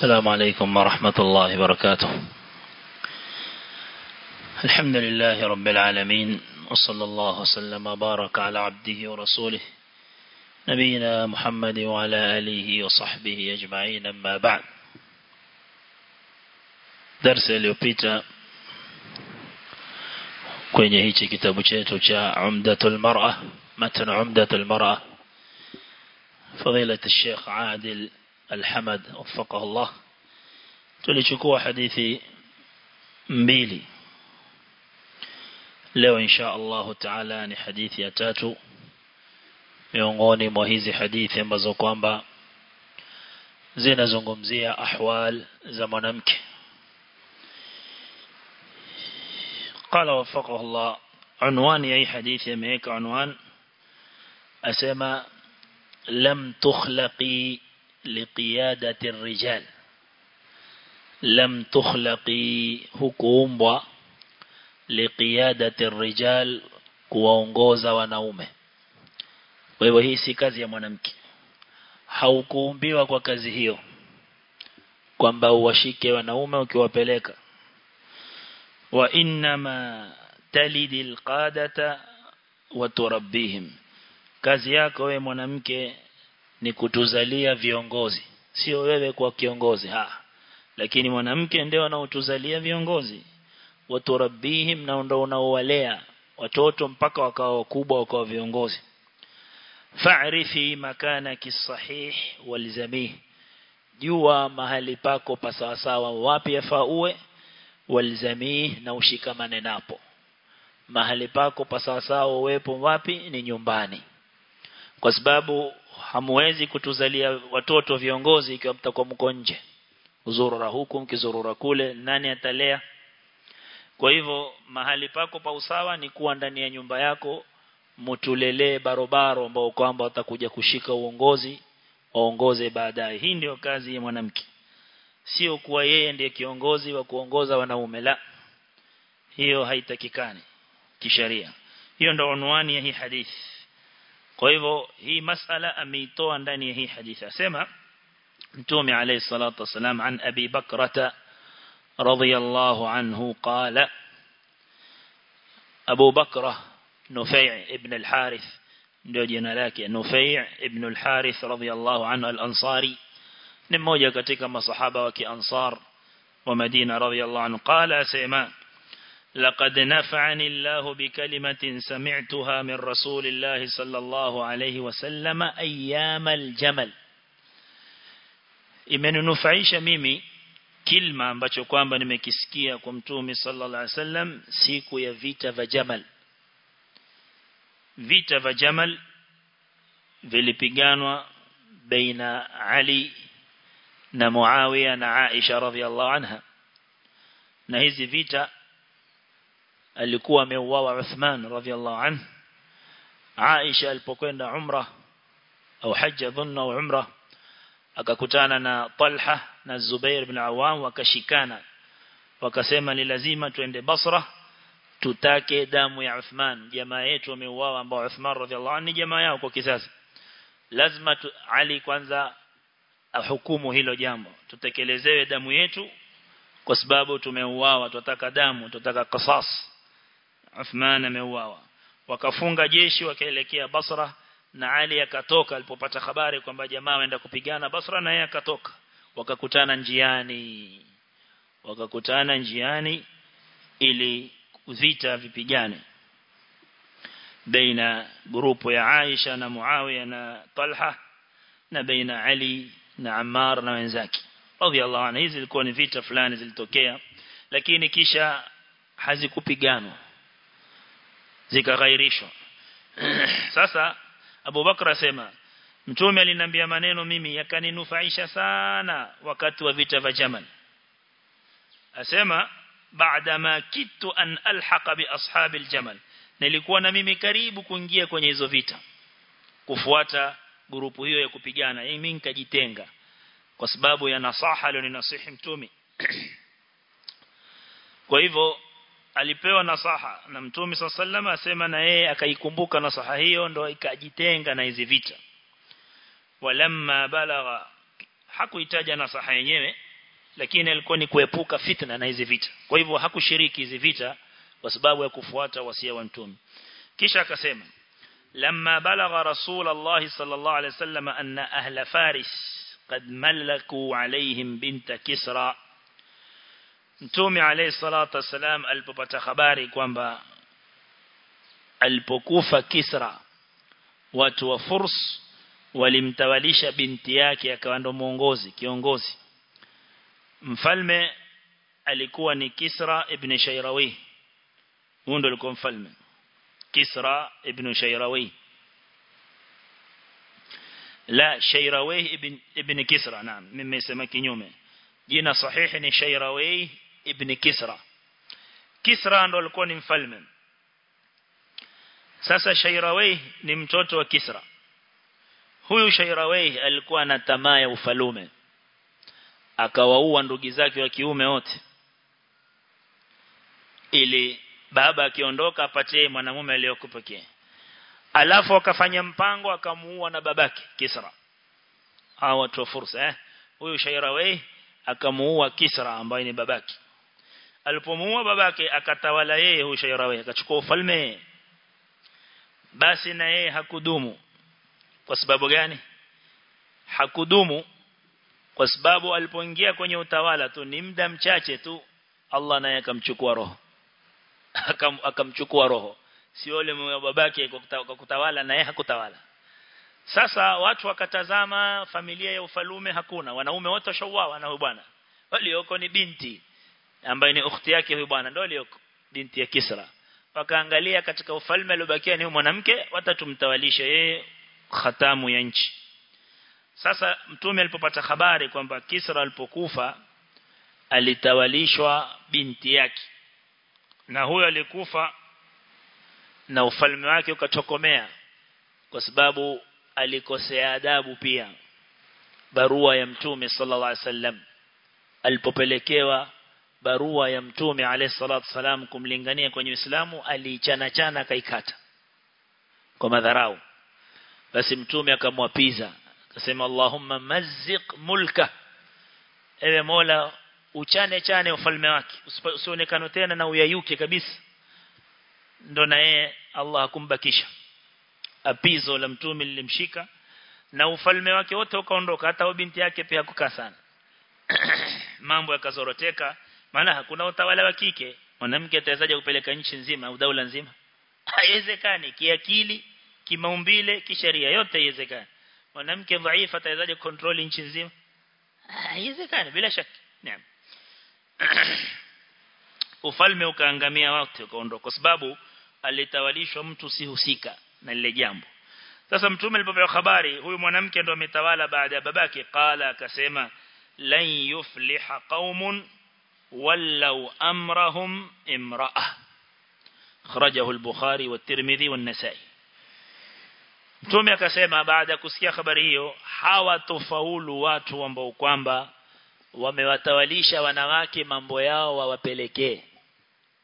السلام عليكم ورحمة الله وبركاته. الحمد لله رب العالمين وصلى الله وسلم وبارك على عبده ورسوله نبينا محمد وعلى آله وصحبه أجمعين أما بعد. درس اليوبيتا kwenye hichi kitabu chetu cha Umdatul Mar'a matan Umdatul Mar'a فضيلة الشيخ عادل الحمد وفقه الله. تولي تلتشكوا حديثي مبيلي. لو إن شاء الله تعالى أن حديثي أتاتو ميونغوني موهيزي حديثي مبزوكوانبا زين زنغمزية أحوال زمنمك. قال وفقه الله عنوان أي حديث يميك عنوان. أسمى لم تخلقي liqiyadati rijal. Lam tukhlaqi hukuumbwa liqiyadati rijal kuwaongoza wanaume. Kwa hivyo hii si kazi ya mwanamke. Haukuumbiwa kwa kazi hiyo kwamba uwashike wanaume ukiwapeleka. Wa inma talidil qadata wa turabbihim. Kazi yako we mwanamke ni kutuzalia viongozi. Sio wewe kwa kiongozi ha. Lakini mwanamke ndio anaotuzalia viongozi. Waturabbihim na ndio unaowalea watoto mpaka wakawa wakubwa wakawa viongozi. Fa'rifi makanaki sahih walzamih jua mahali pako pasawasawa wapi yafaa uwe walzamih na ushikamane napo. Mahali pako pasawasawa uwepo wapi ni nyumbani kwa sababu hamwezi kutuzalia watoto viongozi ikiwa mtakuwa mko nje. Uzurura huku mkizurura kule nani atalea? Kwa hivyo mahali pako pa usawa ni kuwa ndani ya nyumba yako mutulelee barobaro ambao kwamba watakuja kushika uongozi waongoze baadaye. Hii ndio kazi ya mwanamke. Sio kuwa yeye ndiye kiongozi wa kuongoza wanaume la. Hiyo haitakikani kisheria. Hiyo ndio unwani ya hii hadithi kwa hivyo hii masala ameitoa ndani ya hii hadithi asema mtume alayhi salatu wasalam an abi bakrata radiyallahu anhu qala Abu Bakra Nufai' ibn al-Harith ndio jina lake Nufai' ibn al-Harith radiyallahu anhu al-Ansari ni mmoja katika masahaba wa Kiansar wa Madina radiyallahu anhu qala asema لقد نفعني الله بكلمة سمعتها من رسول الله صلى الله عليه وسلم أيام الجمل. إمن نفعيش ميمي كلمة بچو قوام بني مكسكية كمتومي صلى الله عليه وسلم سيكو يا فيتا فجمل. فيتا فجمل فيلبيغانوا بين علي نمعاوية نعائشة رضي الله عنها. نهيزي فيتا alikuwa ameuawa Uthman radhiallahu anhu. Aisha alipokwenda umra au haja dhunna au umra akakutana na Talha na Zubair bin Awam wakashikana. Wakasema ni lazima tuende Basra tutake damu ya Uthman. Jamaa yetu wameuawa ambao Uthman radhiallahu anhu ni jamaa yao kwa kizazi lazima tu, Ali kwanza ahukumu hilo jambo. Tutekelezewe damu yetu kwa sababu tumeuawa tutaka damu tutaka qisas Uthman ameuawa. Wakafunga jeshi wakaelekea Basra na Ali akatoka alipopata habari kwamba jamaa waenda kupigana Basra na yeye akatoka. Wakakutana njiani. Wakakutana njiani ili vita vipigane. Baina grupu ya Aisha na Muawiya na Talha na baina Ali na Ammar na wenzake. Radhiallahu anhu hizi zilikuwa ni vita fulani zilitokea lakini kisha hazikupiganwa zikaghairishwa. Sasa Abu Bakr asema mtume aliniambia maneno mimi yakaninufaisha sana wakati wa vita vya Jamal asema baada ma kitu an alhaqa bi ashab aljamal nilikuwa na mimi karibu kuingia kwenye hizo vita. Kufuata grupu hiyo ya kupigana mimi nikajitenga. Kwa sababu ya nasaha alioninasihi mtume. Kwa hivyo alipewa nasaha. Na mtume sallama asema na yeye akaikumbuka nasaha hiyo ndo ikajitenga na hizi vita. Walamma balagha hakuitaja nasaha yenyewe lakini alikuwa ni kuepuka fitna na hizi vita. Kwa hivyo hakushiriki hizi vita kwa sababu ya kufuata wasia wa mtume. Kisha akasema lamma balagha rasulllahi sallallahu alaihi wasallam anna ahla faris qad malaku alaihim binta kisra. Mtume alayhi salatu wasalam alipopata habari kwamba alipokufa Kisra watu wa Furs walimtawalisha binti yake akawa ndo muongozi kiongozi. Mfalme alikuwa ni Kisra ibn Shayrawi huyo ndo alikuwa mfalme. Kisra ibn Shayrawi la Shayrawi ibn ibn Kisra naam nimesema kinyume. Jina sahihi ni Shayrawi ibn Kisra. Kisra ndo alikuwa ni mfalme. Sasa Shairawi ni mtoto wa Kisra. Huyu Shairawi alikuwa na tamaa ya ufalume. Akawaua ndugu zake wa kiume wote. Ili baba akiondoka apatie mwanamume aliyokupekee alafu akafanya mpango akamuua na babake Kisra. Hawa watu wa fursa eh? Huyu Shairawi akamuua Kisra ambaye ni babake alipomuua babake akatawala yeye huyo Shayrawi akachukua ufalme. Basi na yeye hakudumu. Kwa sababu gani? Hakudumu. Kwa sababu alipoingia kwenye utawala tu ni muda mchache tu Allah naye akamchukua roho. Akam, akamchukua roho. Sio yule babake kwa kutawala naye hakutawala. Sasa watu wakatazama familia ya ufalume hakuna. Wanaume wote washauawa na bwana. Walioko ni binti ambaye ni ukhti yake huyu bwana ndio aliyoko binti ya Kisra. Wakaangalia katika ufalme aliobakia ni mwanamke watatumtawalisha yeye khatamu ya nchi. Sasa mtume alipopata habari kwamba Kisra alipokufa alitawalishwa binti yake. Na huyo alikufa na ufalme wake ukatokomea kwa sababu alikosea adabu pia. Barua ya mtume sallallahu alaihi wasallam alipopelekewa barua ya mtume alayhi salatu wasalam kumlingania kwenye Uislamu aliichana chana kaikata kwa madharau. Basi mtume akamwapiza akasema Allahumma mazziq mulka. Ewe Mola uchane chane ufalme wake usionekane tena na uyayuke kabisa. Ndo na yeye Allah akumbakisha. Apizo la mtume lilimshika na ufalme wake wote ukaondoka hata binti yake pia kukaa sana. Mambo yakazoroteka maana hakuna utawala wa kike. Mwanamke atawezaje kupeleka nchi nzima au daula nzima? Haiwezekani. Kiakili kimaumbile kisheria yote haiwezekani. Mwanamke dhaifu atawezaje control nchi nzima? Haiwezekani bila shaka. Naam. Ufalme ukaangamia wote ukaondoka. Kwa sababu alitawalishwa mtu sihusika na lile jambo. Sasa mtume alipopewa habari huyu mwanamke ndo ametawala baada ya babake. Qala akasema lan yufliha qaumun wallau amrahum imra'a خرجه البخاري والترمذي an-nasa'i mtume akasema baada ya kusikia habari hiyo hawatofaulu watu ambao kwamba wamewatawalisha wanawake mambo yao wawapelekee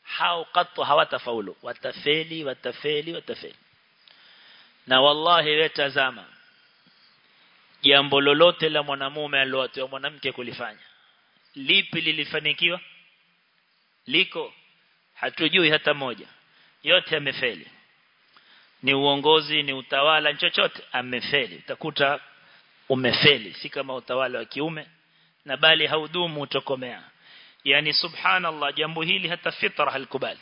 hao katu hawatafaulu watafeli watafeli watafeli na wallahi wetazama jambo lolote la mwanamume alilotoa mwanamke kulifanya lipi lilifanikiwa? Liko. Hatujui hata moja. Yote amefeli ni uongozi ni utawala chochote. Amefeli. Utakuta umefeli. Si kama utawala wa kiume na bali haudumu utokomea yani subhanallah jambo hili hata fitra halikubali.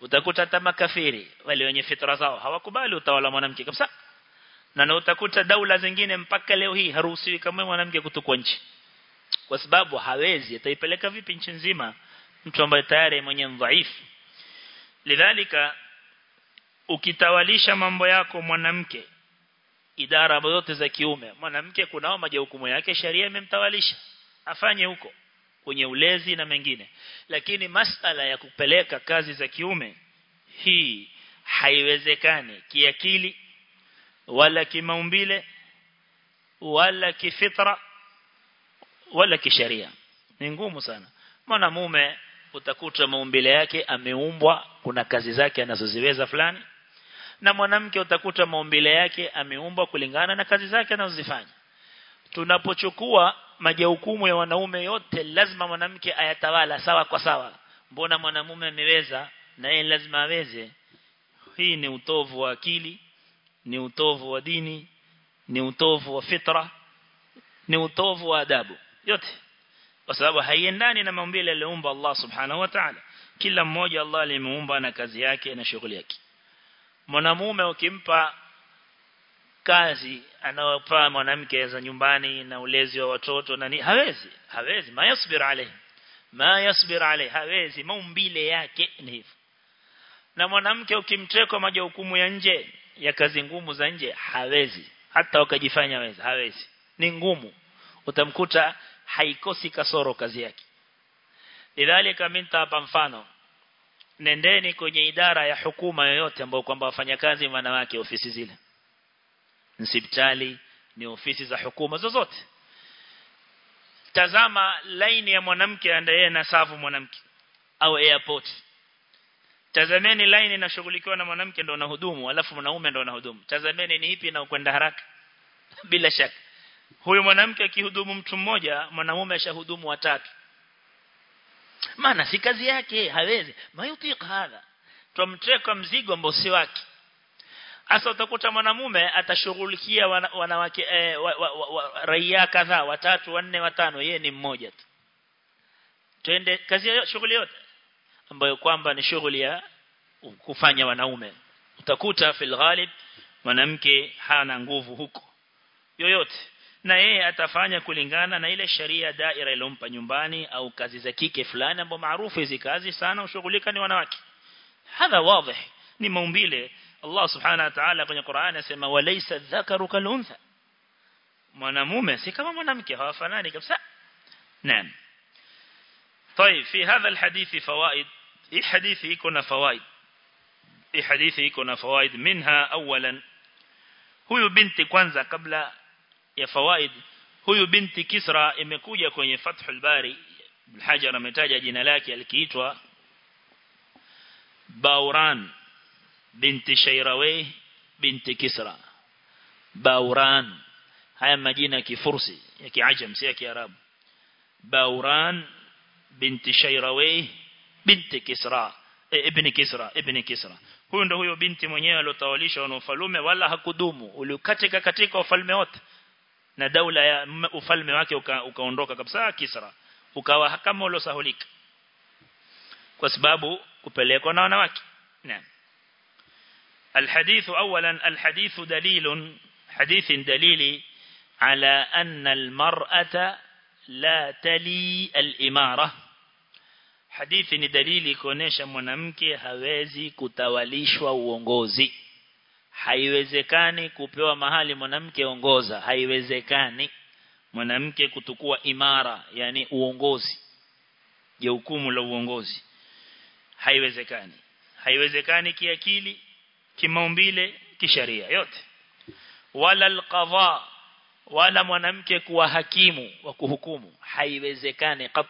Utakuta hata makafiri wale wenye fitra zao hawakubali utawala mwanamke kabisa. Na na utakuta daula zingine mpaka leo hii haruhusiwi kama mwanamke kutukwa nchi kwa sababu hawezi ataipeleka vipi nchi nzima? Mtu ambaye tayari mwenye dhaifu. Lidhalika ukitawalisha mambo yako mwanamke idara zote za kiume mwanamke kunao majukumu yake sheria imemtawalisha afanye huko kwenye ulezi na mengine. Lakini masala ya kupeleka kazi za kiume hii haiwezekani kiakili wala kimaumbile wala kifitra wala kisheria. Ni ngumu sana. Mwanamume utakuta maumbile yake ameumbwa kuna kazi zake anazoziweza fulani na mwanamke utakuta maumbile yake ameumbwa kulingana na kazi zake anazozifanya. Tunapochukua majukumu ya wanaume yote lazima mwanamke ayatawala sawa kwa sawa. Mbona mwanamume ameweza na yeye lazima aweze? Hii ni utovu wa akili ni utovu wa dini ni utovu wa fitra ni utovu wa adabu yote. Kwa sababu haiendani na maumbile aliyoumba Allah subhanahu wa ta'ala. Kila mmoja Allah alimuumba na kazi yake na shughuli yake. Mwanamume ukimpa kazi anaopa mwanamke za nyumbani na ulezi wa watoto na ni hawezi hawezi. Ma yasbir alayhi ma yasbir alayhi hawezi. Maumbile yake ni hivyo. Na mwanamke ukimteka majukumu ya nje ya kazi ngumu za nje hawezi. Hata wakajifanya hawezi hawezi. Ni ngumu. Utamkuta haikosi kasoro kazi yake. Lidhalika minta hapa mfano. Nendeni kwenye idara ya hukuma yoyote ambayo kwamba wafanyakazi wanawake ofisi zile. Hospitali ni ofisi za hukuma zozote. Tazama laini ya mwanamke andaye na safu mwanamke au airport. Tazameni laini inashughulikiwa na mwanamke ndio anahudumu alafu mwanaume ndio anahudumu. Tazameni ni ipi na kwenda haraka. Bila shaka huyo mwanamke akihudumu mtu mmoja mwanamume ashahudumu watatu. Maana si kazi yake hawezi. Mayutika hadha? Tumtreka mzigo ambao si wake. Asa utakuta mwanamume atashughulikia wanawake eh, wa, wa, wa, wa, raia kadhaa watatu wanne watano yeye ni mmoja tu. Twende kazi ya shughuli yote ambayo kwamba ni shughuli ya kufanya wanaume. Utakuta fil ghalib mwanamke hana nguvu huko. Yoyote na yeye atafanya kulingana na ile sharia daira ilompa nyumbani au kazi za kike fulani ambapo maarufu hizi kazi sana ushughulika ni wanawake hadha wazi ni maumbile Allah subhanahu wa ta'ala kwenye Qur'an anasema walaysa dhakaru kaluntha mwanamume si kama mwanamke hawafanani kabisa naam طيب في هذا الحديث فوائد اي حديث يكون فوائد اي حديث يكون فوائد منها اولا huyu binti kwanza kabla ya fawaid huyu binti Kisra imekuja kwenye Fathul Bari. Hajar ametaja jina lake alikiitwa Bauran binti Shairaweh binti Kisra. Bauran haya majina ya kifursi ya kiajam si ya kiarabu. Bauran binti Shairaweh binti Kisra. E, ibn Kisra ibn Kisra. Huyo ndo huyo binti mwenyewe aliyotawalisha na ufalume wala hakudumu. Ulikatika katika ufalme wote na daula ya ufalme wake ukaondoka uka kabisa Kisra ukawa kama ulosahulika kwa sababu kupelekwa na wanawake naam الحديث أولا الحديث دليل حديث دليل على أن المرأة لا تلي الإمارة ni dalili kuonesha mwanamke hawezi kutawalishwa uongozi haiwezekani kupewa mahali mwanamke ongoza haiwezekani mwanamke kutukua imara yani uongozi jukumu la uongozi. Haiwezekani. Haiwezekani kiakili kimaumbile kisharia yote. Wala alqadha wala mwanamke kuwa hakimu wa kuhukumu haiwezekani kat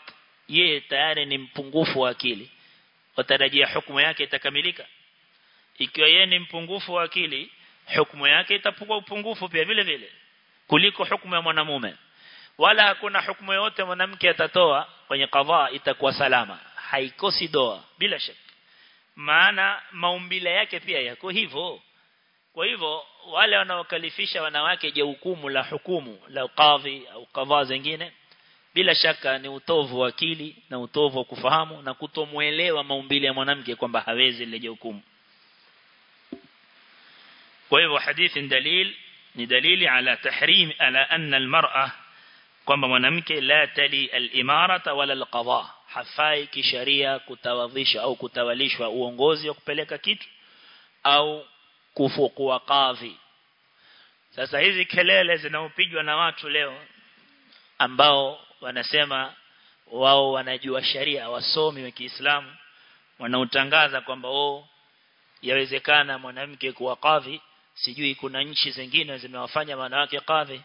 yeye tayari ni mpungufu wa akili. Watarajia hukumu yake itakamilika ikiwa yeye ni mpungufu wa akili hukumu yake itapungua upungufu pia vile vile kuliko hukumu ya mwanamume. Wala hakuna hukumu yote mwanamke atatoa kwenye kadhaa itakuwa salama. Haikosi doa bila shaka. Maana maumbile yake pia yako hivyo. Kwa hivyo wale wanaokalifisha wanawake je hukumu la hukumu la kadhi au kadhaa zingine bila shaka ni utovu wa akili na utovu wa kufahamu na kutomuelewa maumbile ya mwanamke kwamba hawezi lile hukumu kwa hivyo hadithi dalil ni dalili ala tahrim ala anna almar'a kwamba mwanamke la tali al-imarata wala al-qadha hafai kisharia kutawadhisha au kutawalishwa uongozi wa kupeleka kitu au kufukua kadhi sasa hizi kelele zinaopigwa na watu leo ambao wanasema wao wanajua sharia wasomi wa Kiislamu wanaotangaza kwamba oo yawezekana mwanamke kuwa kadhi sijui kuna nchi zingine zimewafanya wanawake kadhi.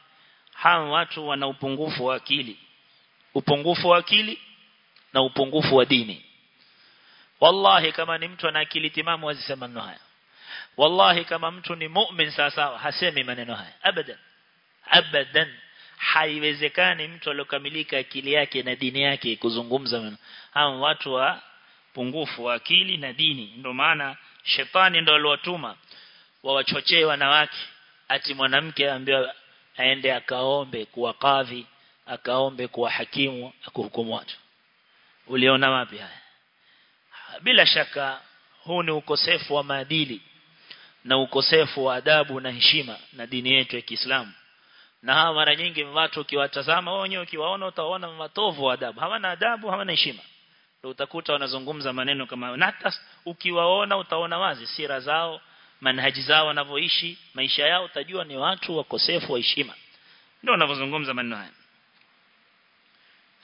Hawa watu wana upungufu wa akili. Upungufu wa akili na upungufu wa dini. Wallahi kama ni mtu ana akili timamu azisema maneno haya. Wallahi kama mtu ni mu'min sawa hasemi maneno haya. Abadan. Abadan. Haiwezekani mtu aliyokamilika akili yake na dini yake kuzungumza hao watu wa pungufu wa akili na dini. Ndio maana shetani ndio aliwatuma wawachochee wanawake ati mwanamke ambaye aende akaombe kuwa kadhi akaombe kuwa hakimu akuhukumu watu. Uliona wapi haya? Bila shaka huu ni ukosefu wa maadili na ukosefu wa adabu na heshima na dini yetu ya Kiislamu. Na hawa mara nyingi watu ukiwatazama wao wenyewe ukiwaona utaona matovu wa adabu. Hawana adabu hawana heshima. Ndio utakuta wanazungumza maneno kama hata ukiwaona utaona wazi sira zao manhaji zao wanavyoishi maisha yao utajua ni watu wakosefu wa heshima ndio wanavyozungumza maneno haya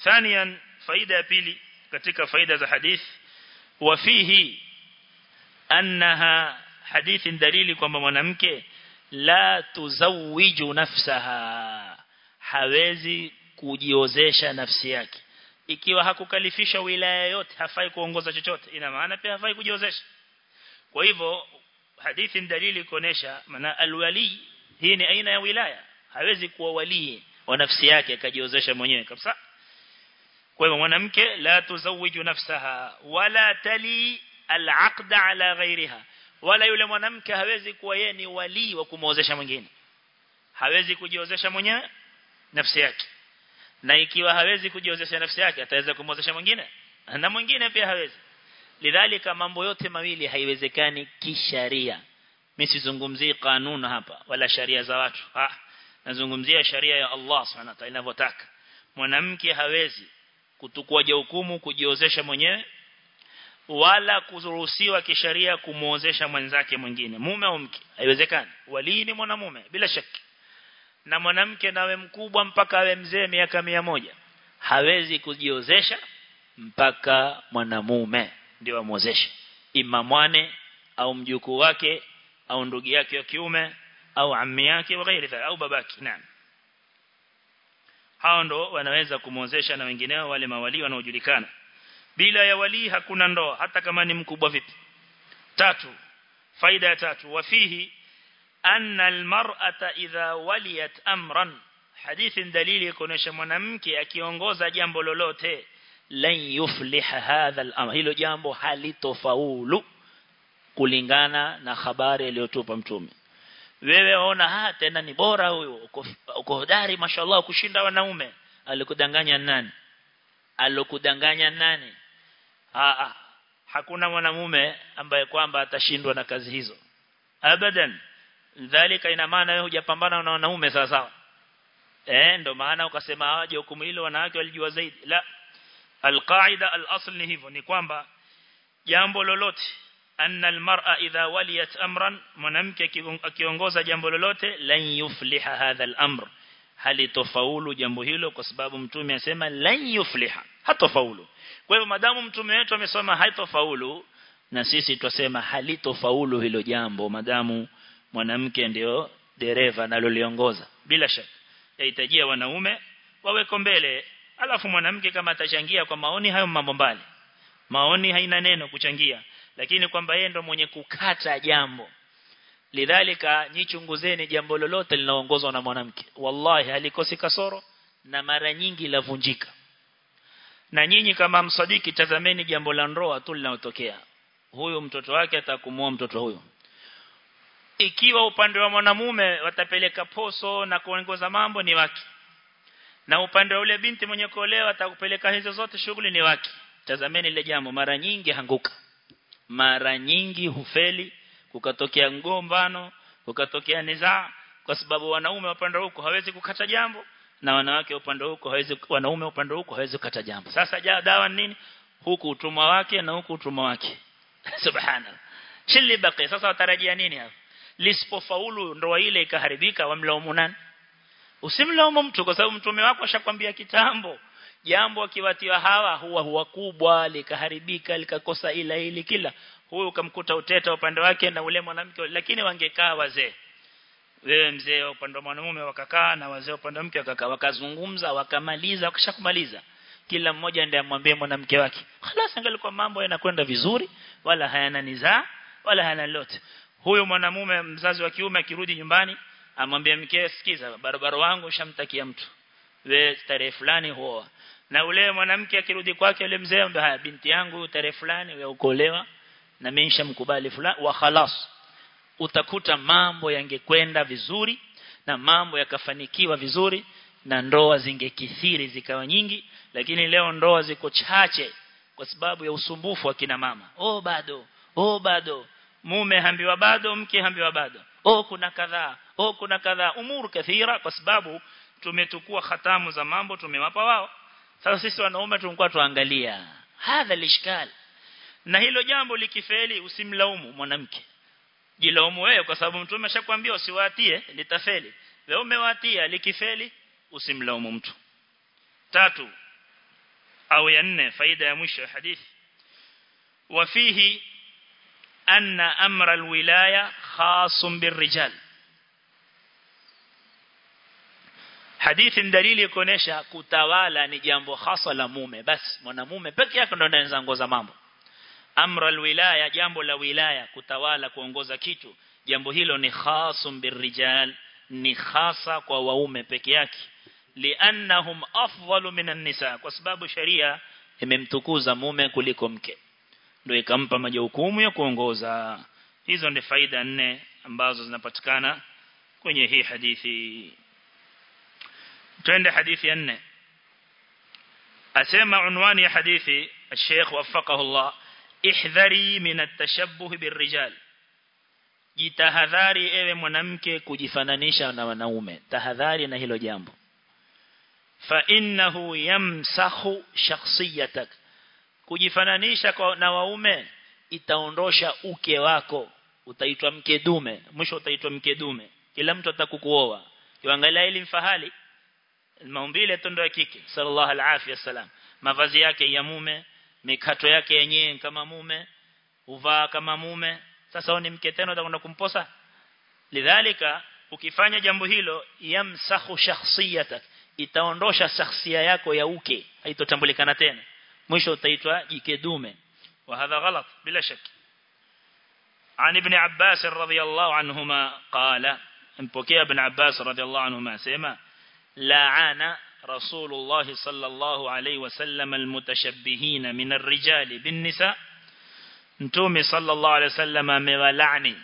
ثانيا faida ya pili katika faida za hadith وفيه أنها حديث دليل kwamba mwanamke la tuzawiju nafsaha hawezi kujiozesha nafsi yake ikiwa hakukalifisha wilaya yote hafai kuongoza chochote ina maana pia hafai kujiozesha kwa hivyo hadithi dalili kuonesha maana alwali hii ni aina ya wilaya. Hawezi kuwa wali wa nafsi yake akajiozesha mwenyewe kabisa. Kwa hivyo mwanamke la tuzawiju nafsaha wala tali alaqd ala ghairiha wala yule mwanamke hawezi kuwa yeye ni wali wa kumwozesha mwingine. Hawezi kujiozesha mwenyewe nafsi yake. Na ikiwa hawezi kujiozesha nafsi yake ataweza kumwozesha mwingine? Na mwingine pia hawezi lidhalika mambo yote mawili haiwezekani kisharia mimi sizungumzii kanuni hapa wala sharia za watu. Ah nazungumzia sharia ya Allah subhanahu wa ta'ala inavyotaka. Mwanamke hawezi kutukua hukumu kujiozesha mwenyewe wala kuruhusiwa kisharia kumuozesha mwenzake mwingine mume au mke. Haiwezekani. Wali ni mwanamume bila shaki na mwanamke nawe mkubwa mpaka awe mzee miaka mia moja hawezi kujiozesha mpaka mwanamume ndio ima mwane au mjukuu wake au ndugu yake wa kiume au ammi yake ghairi au babake. Naam. Hao ndo wanaweza kumuozesha na wengineo wale mawali wanaojulikana. Bila ya wali hakuna ndoa hata kama ni mkubwa vipi. Tatu faida ya tatu wafihi anna almar'ata idha waliyat amran. Hadithi dalili kuonesha mwanamke akiongoza jambo lolote lan yuflih hadha al-amr. Hilo jambo halitofaulu kulingana na habari aliyotupa mtume. Wewe waona ha tena ni bora huyo uko hodari mashallah kushinda wanaume. Alikudanganya nani? Alikudanganya nani? Ah hakuna mwanamume ambaye kwamba atashindwa na kazi hizo. Abadan dhalika ina maana wewe hujapambana na wanaume sawa sawa eh ndo maana ukasema hawaje hukumu ile wanawake walijua zaidi. La alqaida alasl ni hivyo ni kwamba jambo lolote anna almar'a idha waliyat amran mwanamke akiongoza jambo lolote lan yufliha hadha al-amr. Halitofaulu jambo hilo kwa sababu mtume asema lan yufliha hatofaulu. Kwa hivyo madamu mtume wetu amesema haitofaulu na sisi twasema halitofaulu hilo jambo. Madamu mwanamke ndio dereva naloliongoza bila shaka. Yahitajia wanaume waweko mbele alafu mwanamke kama atachangia kwa maoni hayo mambo mbali. Maoni haina neno kuchangia lakini kwamba yeye ndo mwenye kukata jambo. Lidhalika nyichunguzeni jambo lolote linaongozwa na mwanamke. Wallahi halikosi kasoro na mara nyingi lavunjika. Na nyinyi kama msadiki tazameni jambo la ndoa tu linalotokea. Huyu mtoto wake atakumua mtoto huyo ikiwa upande wa mwanamume watapeleka poso na kuongoza mambo ni wake na upande wa ule binti mwenye kuolewa atakupeleka hizo zote shughuli ni waki tazameni ile jambo mara nyingi hanguka. Mara nyingi hufeli kukatokea ngombano kukatokea nizaa kwa sababu wanaume upande huko hawezi kukata jambo na wanawake upande huko hawezi wanaume upande huko hawezi kukata jambo. Sasa ja, dawa nini? Huku utumwa wake na huku utumwa wake. Subhanallah. Shili baki sasa watarajia nini hapo lisipofaulu ndoa ile ikaharibika wamlaumu nani usimlaumu mtu kwa sababu mtume wako ashakwambia kitambo jambo akiwatiwa hawa huwa huwa kubwa likaharibika likakosa ila ili kila huyu ukamkuta uteta upande wake na ule mwanamke lakini wangekaa wazee wewe mzee upande wa mwanamume wakakaa na wazee upande wa mke wakakaa wakazungumza wakamaliza wakishakumaliza kila mmoja ndiye amwambie mwanamke wake خلاص angalikuwa mambo yanakwenda vizuri wala hayana nizaa wala hayana lolote huyu mwanamume mzazi wa kiume akirudi nyumbani amwambia mke sikiza barabara wangu shamtakia mtu. We tarehe fulani huoa. Na ule mwanamke akirudi kwake yule mzee ambaye haya binti yangu tarehe fulani wewe ukolewa na mimi nishamkubali fulani. Wa khalas utakuta mambo yangekwenda vizuri na mambo yakafanikiwa vizuri na ndoa zingekithiri zikawa nyingi lakini leo ndoa ziko chache kwa sababu ya usumbufu wa kina mama. Oh bado oh bado mume hambiwa bado mke hambiwa bado. Oh kuna kadhaa Oh kuna kadha umuru kathira kwa sababu tumetukua khatamu za mambo tumewapa wao. Sasa sisi wanaume tumekuwa tuangalia hadha lishkal. Na hilo jambo likifeli usimlaumu mwanamke. Jilaumu wewe kwa sababu mtume ameshakwambia usiwatie litafeli. Wewe umewatia likifeli usimlaumu mtu. Tatu au ya nne faida ya mwisho ya hadithi. Wafihi anna amra alwilaya khasum birrijal. hadithi ndalili dalili kuonesha kutawala ni jambo hasa la mume. Basi mwanamume peke yake ndo anayeongoza mambo. Amra alwilaya jambo la wilaya kutawala kuongoza kitu. Jambo hilo ni khasum birrijal ni hasa kwa waume peke yake. Li'annahum afdalu minan nisa kwa sababu sharia imemtukuza mume kuliko mke. Ndio ikampa majukumu ya kuongoza. Hizo ndio faida nne ambazo zinapatikana kwenye hii hadithi twende hadithi ya nne asema unwani ya hadithi الشيخ وفقه الله احذري من التشبه بالرجال jitahadhari ewe mwanamke kujifananisha na wanaume tahadhari na hilo jambo fa innahu yamsahu shakhsiyatak kujifananisha na waume itaondosha uke wako utaitwa mke dume mwisho utaitwa mke dume kila mtu atakukuoa kiangalia ili mfahali maumbile tondo ya kike sallallahu alaihi wasallam mavazi yake ya mume mikato yake yenyewe kama mume uvaa kama mume sasa ni mke tena utakwenda kumposa lidhalika ukifanya jambo hilo yamsahu shakhsiyatak itaondosha shakhsia yako ya uke haitotambulikana tena mwisho utaitwa jike dume وهذا غلط بلا شك عن ابن عباس رضي الله عنهما قال امبوكي ابن عباس رضي الله عنهما سيما لعن رسول الله صلى الله عليه وسلم المتشبهين من الرجال بالنساء Mtume sallallahu alaihi wasallam amewalaani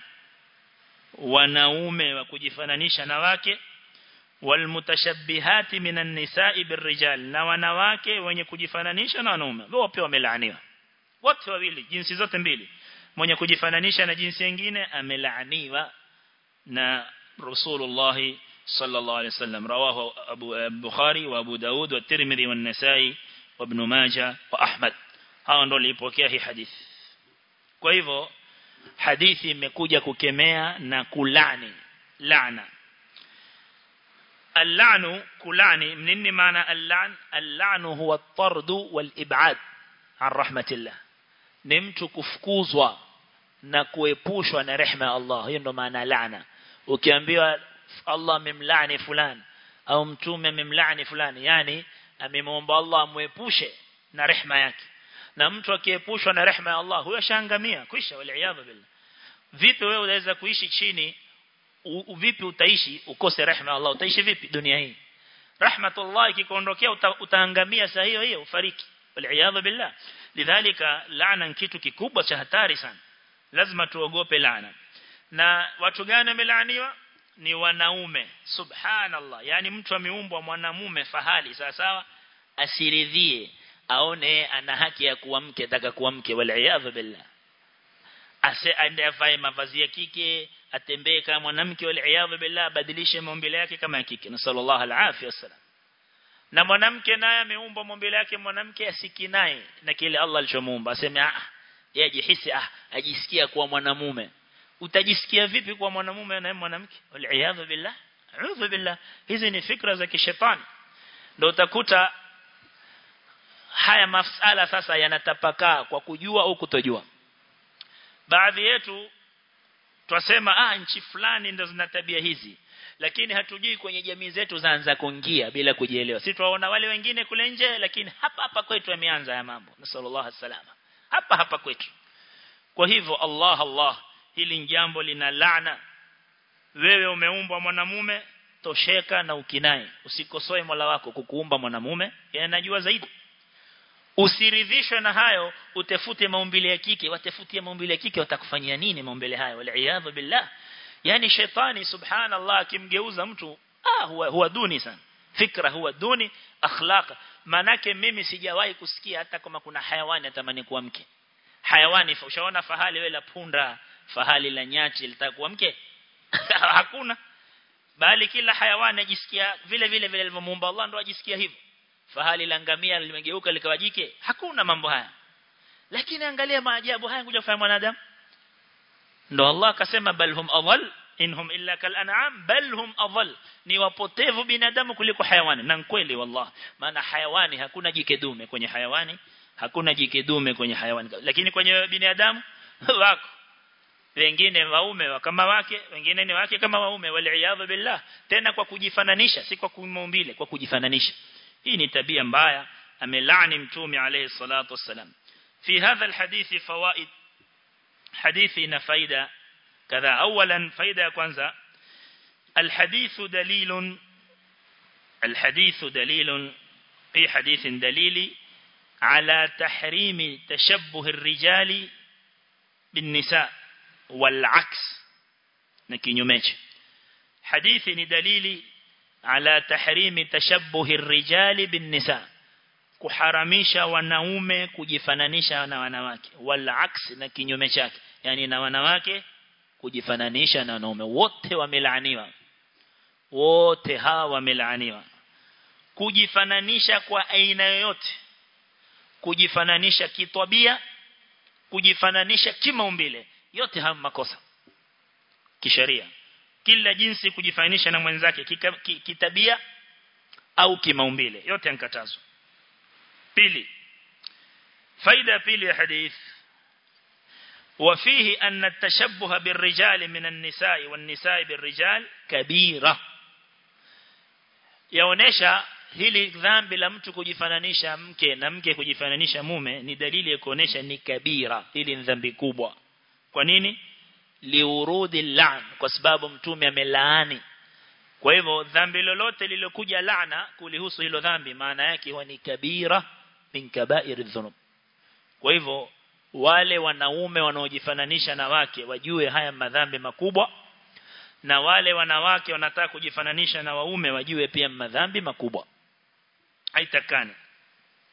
wanaume wa kujifananisha na wake walmutashabbihati minan nisa'i birrijal na wanawake wenye kujifananisha na wanaume wao pia wamelaaniwa wote wawili jinsi zote mbili mwenye kujifananisha na jinsi nyingine amelaaniwa na Rasulullah sallallahu alaihi wasallam rawahu Abu Bukhari wa Abu Daud wa Tirmidhi wa An-Nasa'i wa Ibn Majah wa Ahmad hao ndio walipokea hii hadithi kwa hivyo hadithi imekuja kukemea na kulani laana اللعن كلاني منين معنى اللعن اللعن هو الطرد والإبعاد عن رحمة الله نمت كفكوزوا na kuepushwa na rehema ya Allah hiyo ndo maana laana ukiambiwa Allah amemlaani fulani. Au mtume amemlaani fulani. Yani amemwomba Allah amwepushe na rehema yake. Na mtu akiepushwa na rehema ya Allah huyo shaangamia kwisha waliaadha billah. Vipi wewe unaweza kuishi chini? Vipi utaishi? Ukose rehema Allah. Utaishi vipi dunia hii? Rahmatullah ikikuondokea uta, utaangamia saa hiyo hiyo ufariki. Waliaadha billah. Lidhalika laana kitu kikubwa cha hatari sana. Lazima tuogope laana. Na watu gani wamelaaniwa ni wanaume. Subhanallah. Yani mtu ameumbwa mwanamume fahali sawa sawa asiridhie aone ana haki ya kuwa mke ataka kuwa mke waliaadha billah. Ase aende avae mavazi ya kike atembee kama mwanamke waliaadha billah badilishe maumbile yake kama ya kike. Na sallallahu alaihi wasallam na mwanamke naye ameumbwa maumbile yake mwanamke asikinae na kile Allah alichomuumba aseme ah yeye ah ajisikia kuwa mwanamume utajisikia vipi kwa mwanamume na mwanamke? Waliaadha billah a'udhu billah. Hizi ni fikra za kishetani. Ndio utakuta haya masala sasa yanatapakaa kwa kujua au kutojua. Baadhi yetu twasema ah nchi fulani ndo zina tabia hizi. Lakini hatujui kwenye jamii zetu zaanza kuingia bila kujielewa. Si tuwaona wale wengine kule nje lakini hapa hapa kwetu yameanza ya mambo. Nasallallahu alaihi hapa hapa kwetu. Kwa hivyo Allah Allah hili jambo lina laana. Wewe umeumbwa mwanamume tosheka na ukinai. Usikosoe Mola wako kukuumba mwanamume. Yeye anajua zaidi. Usiridhishwe na hayo utefute maumbile ya kike. Watafutie maumbile ya kike watakufanyia nini maumbile hayo? Waliaadha billah. Yani shetani subhanallah akimgeuza mtu ah huwa, huwa duni sana. Fikra huwa duni akhlaq. Manake mimi sijawahi kusikia hata kama kuna hayawani atamani kuwa mke. Hayawani ushaona fahali wewe la punda fahali la nyati litakuwa mke? Hakuna. Bali kila hayawani ajisikia vile vile vile alivyomuumba Allah ndo ajisikia hivyo. Fahali la ngamia limegeuka likawajike hakuna mambo haya. Lakini angalia maajabu haya kuja kufanya mwanadamu ndo Allah akasema bal hum awal inhum illa kal an'am bal hum awal ni wapotevu binadamu kuliko hayawani. Na kweli wallah maana hayawani hakuna jike dume kwenye hayawani hakuna jike dume kwenye hayawani. Lakini kwenye binadamu wako wengine waume kama wake wengine ni wake kama waume waliaadha billah tena kwa kujifananisha si kwa kumaumbile kwa kujifananisha hii ni tabia mbaya amelani mtume alayhi salatu wassalam fi hadha alhadithi fawaid hadithi ina faida kadha awalan faida ya kwanza الحديث دليل الحديث دليل في حديث دليل على تحريم تشبه الرجال بالنساء والعكس نكينيومeche hadithi ni dalili ala tahrimi tashabbuhi rijali bin nisa kuharamisha wanaume kujifananisha na wanawake wal aks na kinyume chake yani na wanawake kujifananisha na wanaume wote wamelaaniwa wote hawa wamelaaniwa kujifananisha kwa aina yoyote kujifananisha kitabia kujifananisha kimaumbile yote haya makosa kisheria kila jinsi kujifananisha na mwenzake kitabia au kimaumbile yote yankatazwa pili faida pili ya hadith وفيه أن التشبه بالرجال من النساء والنساء بالرجال كبيرة yaonesha hili dhambi la mtu kujifananisha mke na mke kujifananisha mume ni dalili ya kuonesha ni kabira hili ni dhambi kubwa kwa nini? Liurudi lan kwa sababu mtume amelaani. Kwa hivyo dhambi lolote lilokuja laana kulihusu hilo dhambi maana yake huwa ni kabira min kaba'ir dhunub. Kwa hivyo wale wanaume wanaojifananisha na wake wajue haya madhambi makubwa na wale wanawake wanataka kujifananisha na waume wajue pia madhambi makubwa. Haitakani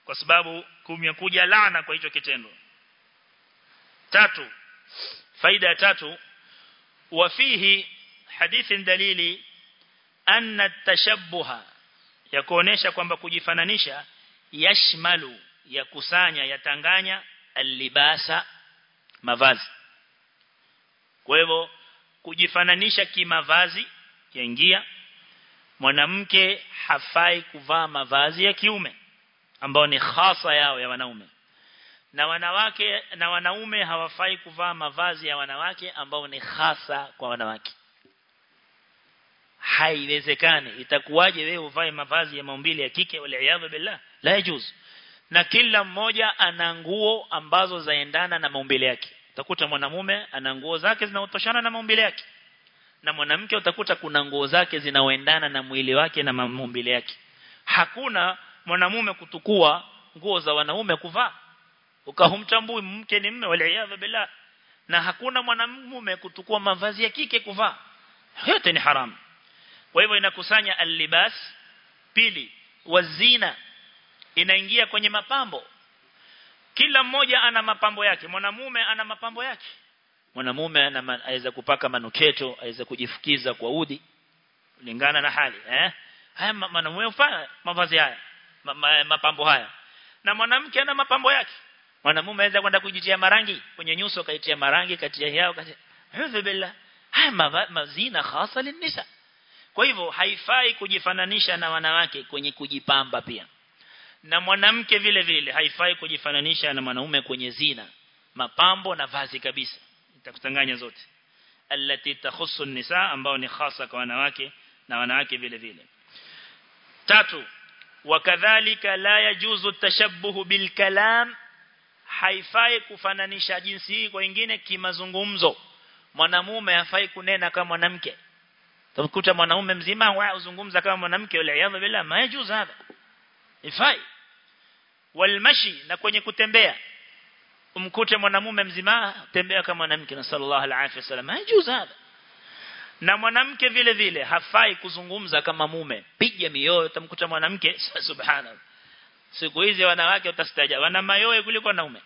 kwa sababu kumekuja laana kwa hicho kitendo. Tatu faida ya tatu wafihi hadithi dalili anna tashabbuha ya kuonesha kwamba kujifananisha yashmalu ya kusanya yatanganya alibasa mavazi. Kwa hivyo kujifananisha kimavazi yaingia. Mwanamke hafai kuvaa mavazi ya kiume ambao ni hasa yao ya wanaume na wanawake na wanaume hawafai kuvaa mavazi ya wanawake ambao ni hasa kwa wanawake. Haiwezekani. Itakuwaje wewe uvae mavazi ya maumbile ya kike? Wala iyadha billah. La yajuz. Na kila mmoja ana nguo ambazo zaendana na maumbile yake. Utakuta mwanamume ana nguo zake zinaotoshana na maumbile yake. Na mwanamke utakuta kuna nguo zake zinaoendana na mwili wake na maumbile yake. Hakuna mwanamume kutukua nguo za wanaume kuvaa ukahumtambui mke ni mme waliaadha bila na hakuna mwanamume kutukua mavazi ya kike kuvaa. Yote ni haramu kwa hivyo inakusanya al-libas pili wazina inaingia kwenye mapambo. Kila mmoja ana mapambo yake. Mwanamume ana mapambo yake. Mwanamume anaweza kupaka manuketo aweza kujifukiza kwa udi. Kulingana na hali eh? Haya mwanamume hufanya mavazi haya ma, ma, mapambo haya. Na mwanamke ana mapambo yake mwanamume anaweza kwenda kujitia marangi kwenye nyuso kaitia marangi katia yao katia billah. Haya mazina hasa linisa kwa hivyo haifai kujifananisha na wanawake kwenye kujipamba pia. Na mwanamke vile vile haifai kujifananisha na mwanaume kwenye zina. Mapambo na vazi kabisa. Itakutanganya zote. Allati takhussu nisa ambao ni hasa kwa wanawake na wanawake vile vile. Tatu wakadhalika la yajuzu tashabbuhu bil kalam haifai kufananisha jinsi hii kwa wengine kimazungumzo. Mwanamume hafai kunena kama mwanamke. Utakuta mwanaume mzima wa uzungumza kama mwanamke wala yadha bila majuz hapa ifai walmashi na kwenye kutembea. Umkute mwanamume mzima tembea kama mwanamke na sallallahu alaihi wasallam majuz hapa na mwanamke vile vile hafai kuzungumza kama mume. Piga mioyo utamkuta mwanamke subhanallah siku hizi wanawake utastaja wana mayoe kuliko wanaume.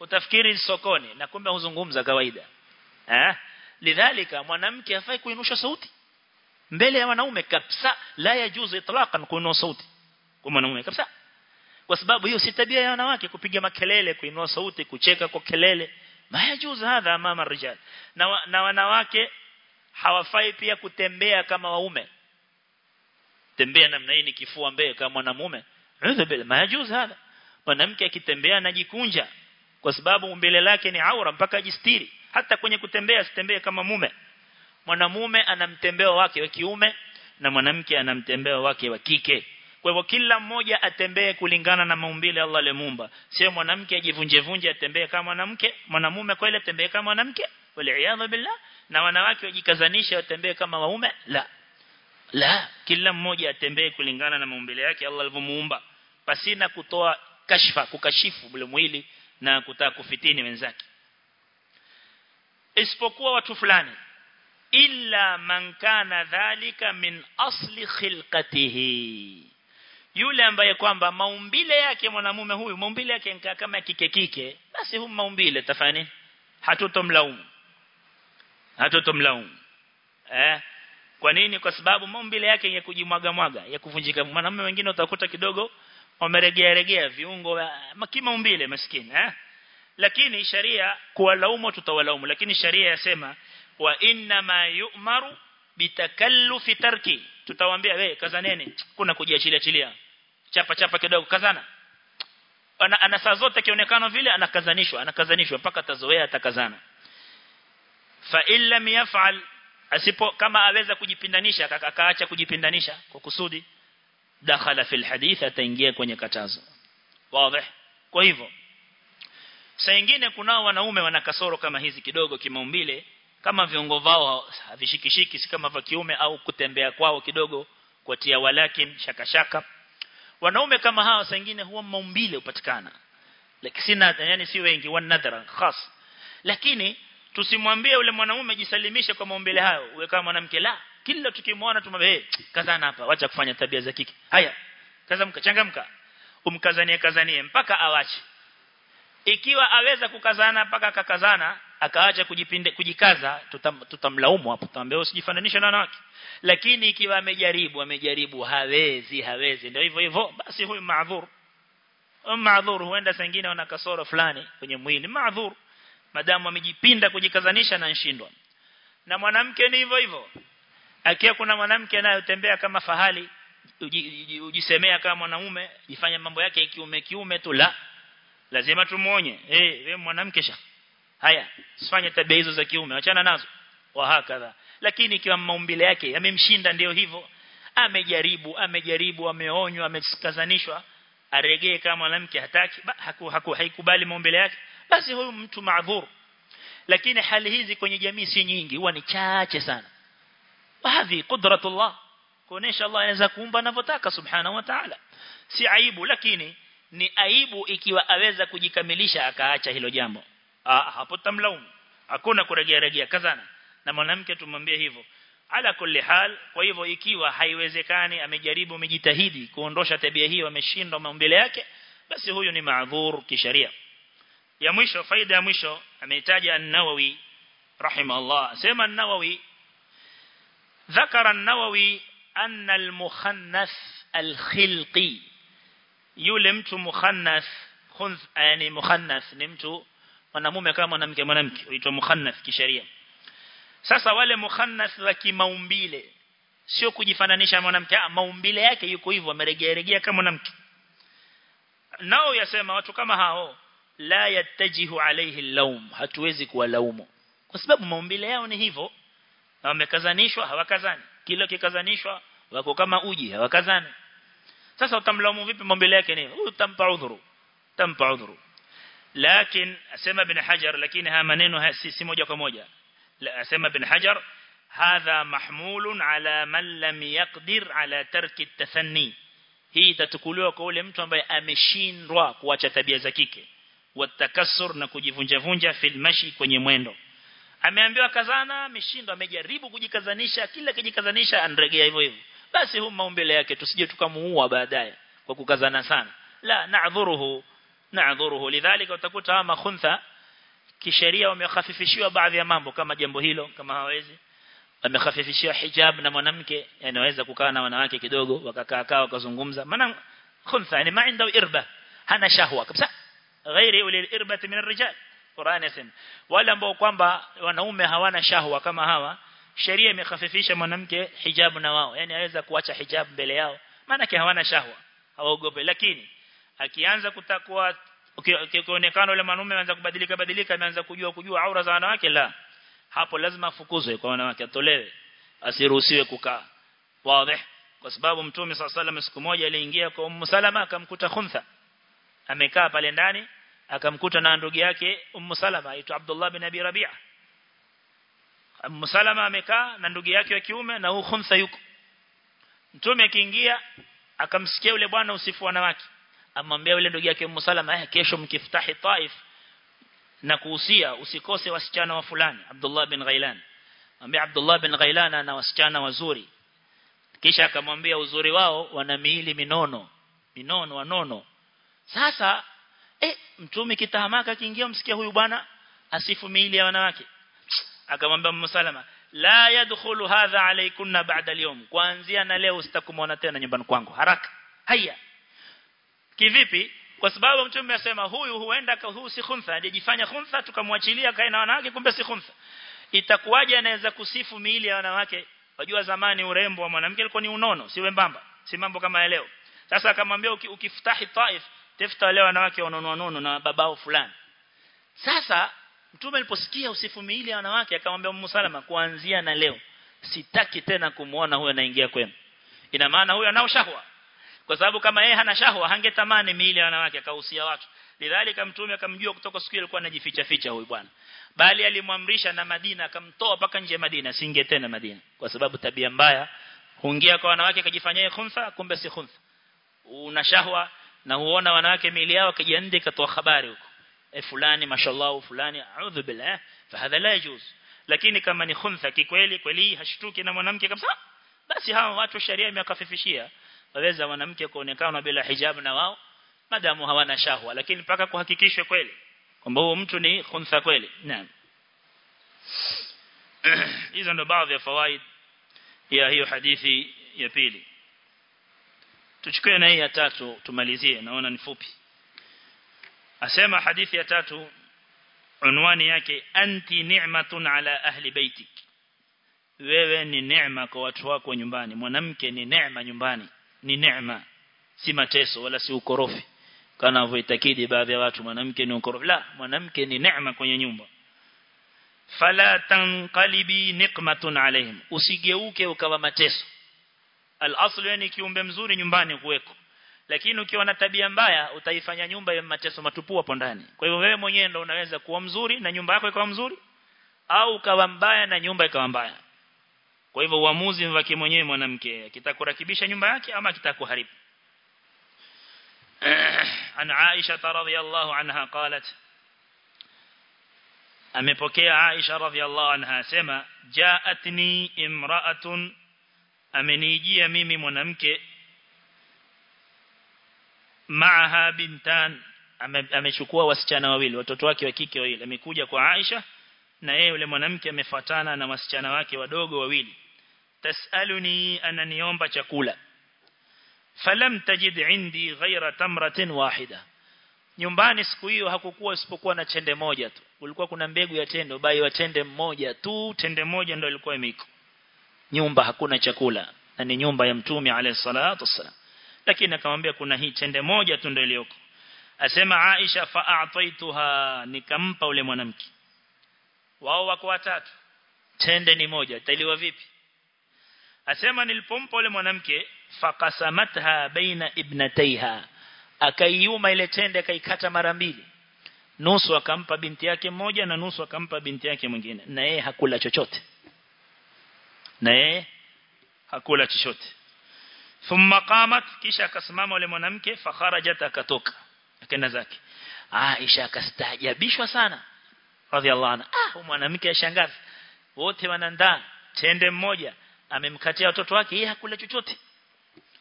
Utafikiri sokoni na kumbe huzungumza kawaida. Eh lidhalika mwanamke hafai kuinusha sauti. Mbele ya wanaume kabisa la yajuzu itlaqan kuinua sauti kwa mwanaume kabisa. Kwa sababu hiyo si tabia ya wanawake kupiga makelele kuinua sauti kucheka kwa kelele. Mayajuzu hadha mama rijal na, na wanawake hawafai pia kutembea kama waume. Tembea namna hii ni kifua mbele kama mwanamume udhu majuz hadha mwanamke akitembea anajikunja kwa sababu umbile lake ni aura mpaka ajistiri. Hata kwenye kutembea sitembee kama mume. Mwanamume ana mtembeo wake wa kiume na mwanamke ana mtembeo wake wa kike. Kwa hivyo kila mmoja atembee kulingana na maumbile Allah alimuumba sio mwanamke ajivunje vunje atembee kama mwanamke mwanamume kweli atembee kama mwanamke? Waliaadha billah. Na wanawake wajikazanisha watembee kama waume? La. La kila mmoja atembee kulingana na maumbile yake Allah alivyomuumba pasina kutoa kashfa kukashifu ule mwili na kutaka kufitini wenzake. Isipokuwa watu fulani illa man kana dhalika min asli khilqatihi. Yule ambaye kwamba maumbile yake mwanamume huyu maumbile yake kama kike kike basi huyu maumbile tafani hatutomlaumu. Hatutomlaumu. Eh? Kwa nini? Kwa sababu maumbile yake ya kujimwaga mwaga ya kuvunjika. Mwanamume wengine utakuta kidogo wameregea regea viungo kimaumbile maskini eh? Lakini sharia kuwalaumu tutawalaumu lakini sharia yasema wa inna ma yu'maru bitakallufi tarki. Tutawaambia wewe kazaneni. Kuna kujiachilia chilia. Chapa chapa kidogo kazana. Ana, ana saa zote kionekana vile anakazanishwa anakazanishwa mpaka tazoea atakazana. Fa illa yaf'al asipo kama aweza kujipindanisha akaacha kujipindanisha kwa kusudi dakhala fil hadith ataingia kwenye katazo. Wazi. Kwa hivyo saa nyingine kunao wanaume wana kasoro kama hizi kidogo kimaumbile kama viungo vao havishikishiki si kama vya kiume au kutembea kwao kidogo kuatia walakin shaka shaka. Wanaume kama hawa saa nyingine huwa maumbile upatikana lakini sina yani si wengi wanadhara khas. Lakini tusimwambie yule mwanaume jisalimishe kwa maumbile hayo uwe kama mwanamke la kila tukimwona tumwambie hey, kazana hapa wacha kufanya tabia za kike. Haya kazamka changamka. Umkazanie kazanie mpaka awache. Ikiwa aweza kukazana mpaka akakazana akaacha kujipinde kujikaza tutam, tutamlaumu hapo tutamwambia usijifananishe na wanawake. Lakini ikiwa amejaribu amejaribu hawezi hawezi. Ndio hivyo hivyo basi huyu maadhur maadhur huenda sengine wana kasoro fulani kwenye mwili. Maadhur madamu amejipinda kujikazanisha na nshindwa. Na mwanamke ni hivyo hivyo akiwa kuna mwanamke anayotembea kama fahali ujisemea kama mwanaume jifanya mambo yake kiume kiume tu la. Lazima tumuonye. Eh hey, wewe mwanamke sha. Haya usifanye tabia hizo za kiume achana nazo. Wa hakadha. Lakini ikiwa maumbile yake yamemshinda ndio hivyo. Amejaribu amejaribu ameonywa amekazanishwa aregee kama mwanamke hataki haku, haku, haikubali maumbile yake basi huyu mtu maadhur lakini hali hizi kwenye jamii si nyingi huwa ni chache sana hadhi qudratullah kuonesha Allah anaweza kuumba anavyotaka subhanahu wa ta'ala si aibu lakini ni aibu ikiwa aweza kujikamilisha akaacha hilo jambo ah hapo tamlaumu hakuna kuregea regea kazana na mwanamke tumwambie hivyo ala kulli hal kwa hivyo ikiwa haiwezekani amejaribu amejitahidi kuondosha tabia hiyo ameshindwa maumbile yake basi huyu ni maadhur kisheria. Ya mwisho faida ya mwisho ameitaja an-Nawawi rahimahullah. Sema an-Nawawi ذكر النووي أن المخنث الخلقي yule mtu mukhannath khunth yani mukhannath ni mtu mwanamume kama mwanamke mwanamke huitwa mukhannath kisheria sasa wale mukhannath wa kimaumbile sio kujifananisha mwanamke maumbile yake yuko hivyo ameregea regea kama mwanamke nao yasema watu kama hao la yattajihu alayhi lawm hatuwezi kuwalaumu kwa sababu maumbile yao ni hivyo na wamekazanishwa hawakazani. Kila kikazanishwa wako kama uji hawakazani. Sasa utamlaumu vipi maumbile yake ni utampa udhuru utampa udhuru. Lakini asema ibn hajar lakini haya maneno si, moja kwa moja. Asema ibn hajar hadha mahmulun ala man lam yaqdir ala tarki at-tathanni hii itatukuliwa kwa ule mtu ambaye ameshindwa kuacha tabia za kike. Watakassur na kujivunja vunja fil mashi kwenye mwendo ameambiwa kazana ameshindwa amejaribu kujikazanisha kila kijikazanisha anregea hivyo hivyo. Basi huu maumbile yake tusije tukamuua baadaye kwa kukazana sana. La na'dhuruhu na'dhuruhu. Lidhalika utakuta ama khuntha kisheria wamekhafifishiwa baadhi ya mambo kama jambo hilo kama hawezi. Wamekhafifishiwa hijab na mwanamke anaweza kukaa na wanawake kidogo wakakaa kaa wakazungumza. Maana khuntha yani ma inda irba hana shahwa kabisa. Ghairi ule irbati min ar-rijal Qur'an yasema wale ambao kwamba wanaume hawana shahwa kama hawa sheria imekhafifisha mwanamke hijabu na wao. Yani aweza kuacha hijab mbele yao. Maana hawana shahwa. Hawaogope lakini akianza kutakuwa ukionekana yule mwanamume anaanza kubadilika badilika ameanza kujua kujua aura za wanawake la. Hapo lazima afukuzwe kwa wanawake atolewe. Asiruhusiwe kukaa. Wazi. Kwa sababu mtume sallallahu alaihi wasallam siku moja aliingia kwa Ummu Salama akamkuta khuntha. Amekaa pale ndani akamkuta na ndugu yake Ummu Salama aitwa Abdullah bin Abi Rabi'a. Ummu Salama amekaa na ndugu yake wa kiume na huyo khumsa yuko. Mtume akiingia akamsikia yule bwana usifu wanawake. Amwambia yule ndugu yake Ummu Salama eh kesho mkiftahi Taif na kuhusia usikose wasichana wa fulani Abdullah bin Ghailan. Amwambia Abdullah bin Ghailan ana wasichana wazuri. Kisha akamwambia uzuri wao wana miili minono minono wanono sasa eh mtume kitahamaka kiingia msikia huyu bwana asifu miili ya wanawake. Akamwambia Ummu Salama la yadkhulu hadha alaykunna ba'da al-yawm. Kuanzia na leo usitakumwona tena nyumbani kwangu. Haraka. Haya. Kivipi? Kwa sababu mtume amesema huyu huenda huyu si khuntha ajijifanya khuntha tukamwachilia kae na wanawake kumbe si khuntha. Itakuwaje anaweza kusifu miili ya wanawake? Wajua zamani urembo wa mwanamke alikuwa ni unono si wembamba si mambo kama leo. Sasa akamwambia ukifutahi Taif tafuta wale wanawake wanonoa nono na babao fulani. Sasa mtume aliposikia usifu miili ya wanawake akamwambia Ummu Salama kuanzia na leo sitaki tena kumuona huyo anaingia kwenu. Ina maana huyo anao shahwa. Kwa sababu kama yeye hana shahwa hangetamani miili ya wanawake akahusia watu. Lidhalika mtume akamjua kutoka siku ile alikuwa anajificha ficha huyu bwana. Bali alimwamrisha na Madina akamtoa paka nje ya Madina singe tena Madina. Kwa sababu tabia mbaya huingia kwa wanawake akajifanyia khunsa kumbe si khunsa. una shahwa na huona wanawake miili yao kijande katoa habari huko. E fulani mashallah fulani a'udhu billah fahadha la yajuz. Lakini kama ni khuntha kikweli kweli hashtuki na mwanamke kabisa basi hawa watu sharia imekafifishia waweza mwanamke kuonekana bila hijab na wao madamu hawana shahwa lakini mpaka kuhakikishwe kweli kwamba huo mtu ni khuntha kweli. Naam. Hizo ndo baadhi ya fawaid ya hiyo hadithi ya pili tuchukue na hii ya tatu tumalizie. Naona ni fupi. Asema hadithi ya tatu unwani yake anti ni'matun ala ahli baitik. Wewe ni neema kwa watu wako nyumbani. Mwanamke ni neema nyumbani. Ni neema. Si mateso wala si ukorofi. Kana vitakidi baadhi ya watu mwanamke ni ukorofi. La mwanamke ni neema kwenye nyumba. Fala tanqalibi niqmatun alaihim. Usigeuke ukawa mateso al-aslu yani kiumbe mzuri nyumbani kuweko lakini ukiwa na tabia mbaya utaifanya nyumba ya mateso matupu hapo ndani. Kwa hivyo wewe mwenyewe ndo unaweza kuwa mzuri na nyumba yako ikawa mzuri au ukawa mbaya na nyumba ikawa mbaya. Kwa hivyo uamuzi wake mwenyewe mwanamke kitakurakibisha nyumba yake ama kitakuharibu an Aisha radhiyallahu anha qalat amepokea Aisha radhiyallahu anha sema jaatni imra'atun amenijia mimi mwanamke. Maaha bintan amechukua wasichana wawili watoto wake wa kike wawili. Amekuja kwa Aisha na yeye yule mwanamke amefuatana na wasichana wake wadogo wawili. Tasaluni ananiomba chakula. Falam tajid indi ghaira tamratin wahida. Nyumbani siku hiyo hakukuwa isipokuwa na tende moja tu. Ulikuwa kuna mbegu ya tende bai wa tende mmoja tu tende moja ndio ilikuwa imiko nyumba hakuna chakula. Na ni nyumba ya mtume alayhi salatu wasalam lakini akamwambia kuna hii tende moja tu ndio iliyoko. Asema Aisha fa'ataituha nikampa ule mwanamke. Wao wako watatu. Tende ni moja taliwa vipi? Asema nilipompa ule mwanamke faqasamatha baina ibnataiha akaiuma ile tende akaikata mara mbili. Nusu akampa binti yake mmoja na nusu akampa binti yake mwingine. Na yeye hakula chochote na yeye hakula chochote. Thumma qamat kisha akasimama yule mwanamke fakharajat akatoka akaenda zake. Aisha akastaajabishwa sana radhiallahu anha. Ah mwanamke ashangaza wote wanandaa tende mmoja amemkatia watoto wake yeye hakula chochote.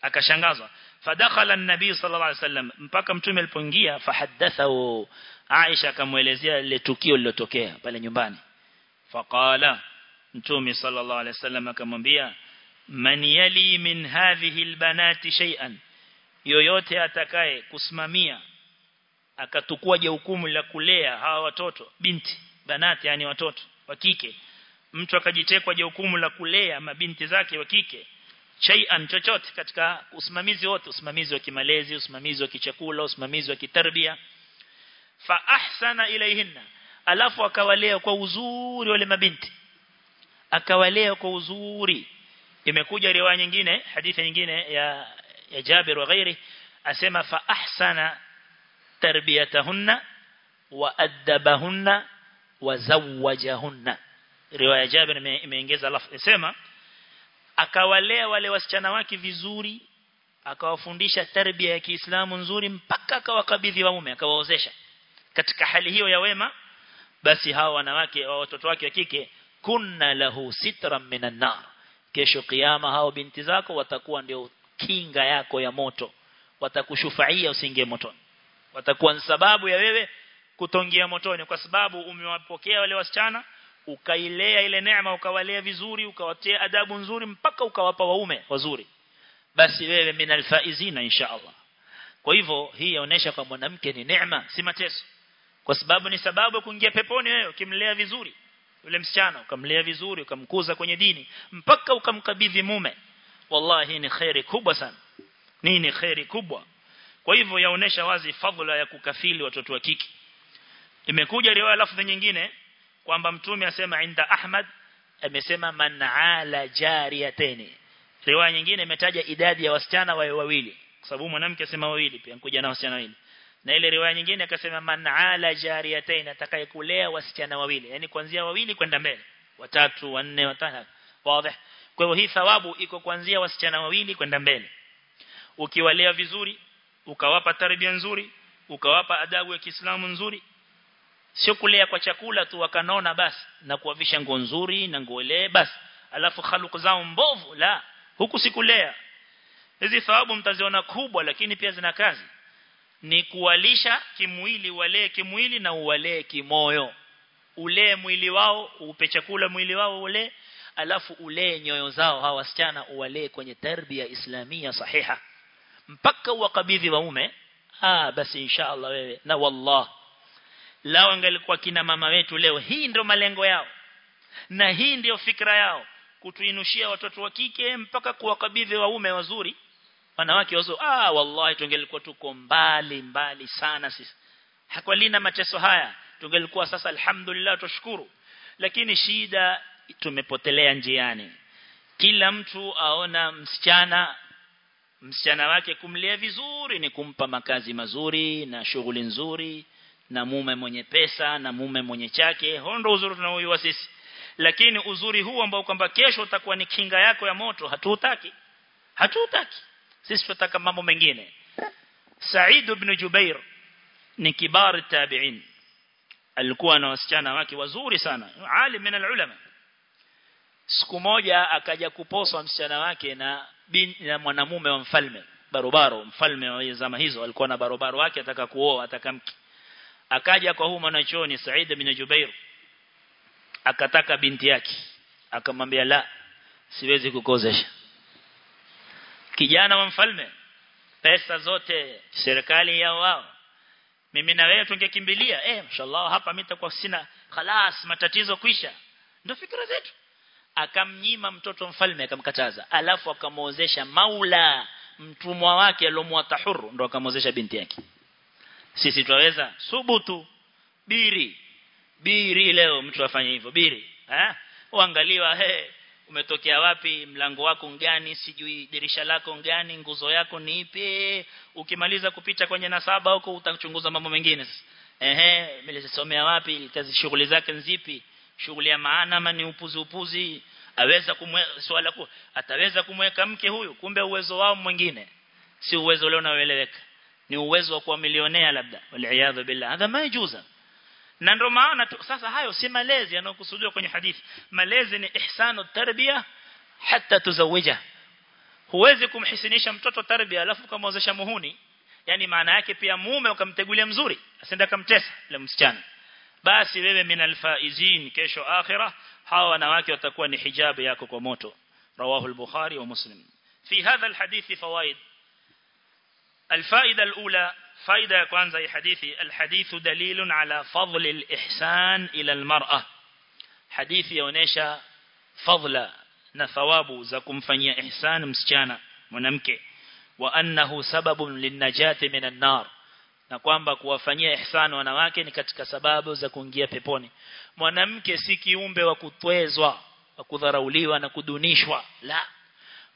Akashangazwa. Fadakhala an-nabii sallallahu alaihi wasallam mpaka mtume alipoingia fahadathahu Aisha akamuelezea lile tukio lilotokea pale nyumbani. Faqala mtume sallallahu alaihi wasallam akamwambia man yali min hadhihi albanati shay'an yoyote atakaye kusimamia akatukua jukumu la kulea hawa watoto binti banati yani watoto wa kike mtu akajitekwa jukumu la kulea mabinti zake wa kike shay'an chochote katika usimamizi wote usimamizi wa kimalezi usimamizi wa kichakula usimamizi wa kitarbia fa ahsana ilayhinna alafu akawalea kwa uzuri wale mabinti akawalea kwa uzuri. Imekuja riwaya nyingine hadithi nyingine ya ya Jabir wa ghairi asema fa ahsana tarbiyatahunna wa adabahunna wa zawwajahunna. Riwaya Jabir imeongeza lafzi sema akawalea wale wasichana wake vizuri akawafundisha tarbia ya Kiislamu nzuri mpaka akawakabidhi waume akawaozesha. Katika hali hiyo ya wema basi hawa wanawake wa watoto wake wa kike kunna lahu sitran minan nar. Kesho kiyama hao binti zako watakuwa ndio kinga yako ya moto. Watakushufaia usiingie motoni. Watakuwa ni sababu ya wewe kutongia motoni kwa sababu umewapokea wale wasichana ukailea ile neema ukawalea vizuri ukawatia adabu nzuri mpaka ukawapa waume wazuri. Basi wewe minal faizina insha Allah. Kwa hivyo hii inaonyesha kwa mwanamke ni neema si mateso. Kwa sababu ni sababu ya kuingia peponi wewe ukimlea vizuri yule msichana ukamlea vizuri ukamkuza kwenye dini mpaka ukamkabidhi mume. Wallahi ni khairi kubwa sana. Nini khairi kubwa? Kwa hivyo yaonesha wazi fadhila ya kukafili watoto wa kike. Imekuja riwaya lafzi nyingine kwamba mtume asema inda Ahmad amesema man ala jariyateni riwaya nyingine imetaja idadi ya wasichana wawe wawili. Kwa sababu mwanamke asema wawili pia nkuja na wasichana wawili na ile riwaya nyingine akasema man ala jariyatain atakayekulea wasichana wawili. Yani kuanzia wawili kwenda mbele. Watatu wanne watano. Wazi. Kwa hivyo hii thawabu iko kuanzia wasichana wawili kwenda mbele. Ukiwalea vizuri ukawapa tarbia nzuri ukawapa adabu ya Kiislamu nzuri sio kulea kwa chakula tu wakanona basi na kuwavisha nguo nzuri na nguo ile basi. Alafu khaluku zao mbovu la huku sikulea. Hizi thawabu mtaziona kubwa lakini pia zina kazi ni kuwalisha kimwili walee kimwili na uwalee kimoyo. Ule mwili wao upe chakula mwili wao ule alafu ule nyoyo zao hawa wasichana uwalee kwenye tarbia islamia sahiha. Mpaka wakabidhi waume ah basi inshallah wewe na wallah. Lao angelikuwa kina mama wetu leo hii ndio malengo yao na hii ndio fikra yao kutuinushia watoto wa kike mpaka kuwakabidhi waume wazuri wanawake wazo ah wallahi tungelikuwa tuko mbali mbali sana sisi. Hakwalina mateso haya. Tungelikuwa sasa alhamdulillah tushukuru lakini shida tumepotelea njiani. Kila mtu aona msichana msichana wake kumlea vizuri ni kumpa makazi mazuri na shughuli nzuri na mume mwenye pesa na mume mwenye chake. Hondo uzuri tunaoiwa sisi. Lakini uzuri huu ambao kwamba kesho utakuwa ni kinga yako ya moto hatutaki hatutaki sisi tunataka mambo mengine. Said ibn Jubair ni kibari tabi'in. Alikuwa na wasichana wake wazuri sana alim min alulama. Siku moja akaja kuposwa msichana wake na bin, na mwanamume wa mfalme barobaro. Mfalme wa zama hizo alikuwa na barobaro wake ataka kuoa atakamki akaja kwa huyu mwanachoni Said ibn Jubair akataka binti yake. Akamwambia la siwezi kukozesha kijana wa mfalme pesa zote serikali yao wao. Mimi na wewe tungekimbilia. Eh mashallah hapa mimi nitakuwa sina khalas matatizo kwisha. Ndio fikra zetu. Akamnyima mtoto mfalme akamkataza. Alafu akamwozesha maula mtumwa wake alomwata huru ndo akamwozesha binti yake. Sisi twaweza subutu biri. Biri leo mtu afanye hivyo biri. Eh uangaliwa he umetokea wapi mlango wako ngani sijui dirisha lako ngani nguzo yako ni ipi? Ukimaliza kupita kwenye nasaba huko utachunguza mambo mengine. Ehe nilisomea wapi? Kazi shughuli zake nzipi shughuli ya maana ama ni upuzi upuzi? Aweza kumwe swala ku ataweza kumweka mke huyu? Kumbe uwezo wao mwingine. Si uwezo leo unaoeleweka ni uwezo wa kuwa milionea labda. Waliaadha billah. Hadha majuza na ndio maana sasa hayo si malezi yanayokusudiwa kwenye hadithi malezi ni ihsanu tarbia hata tuzawija huwezi kumhisinisha mtoto tarbia alafu kumwozesha muhuni yani maana yake pia mume ukamtegulia mzuri asenda kumtesa ile msichana basi wewe minal faizin kesho akhira hawa wanawake watakuwa ni hijabu yako kwa moto rawahu al-bukhari wa muslim fi hadha al-hadith fawaid الفائدة الأولى faida ya kwanza ya hadithi alhadithu dalilun ala fadli alihsan ila almar'a. Hadithi yaonesha fadla na thawabu za kumfanyia ihsan msichana mwanamke. Wa annahu sababun linnajati minan nar. Na kwamba kuwafanyia ihsan wanawake ni katika sababu za kuingia peponi. Mwanamke si kiumbe wa kutwezwa wa kudharauliwa na kudunishwa la.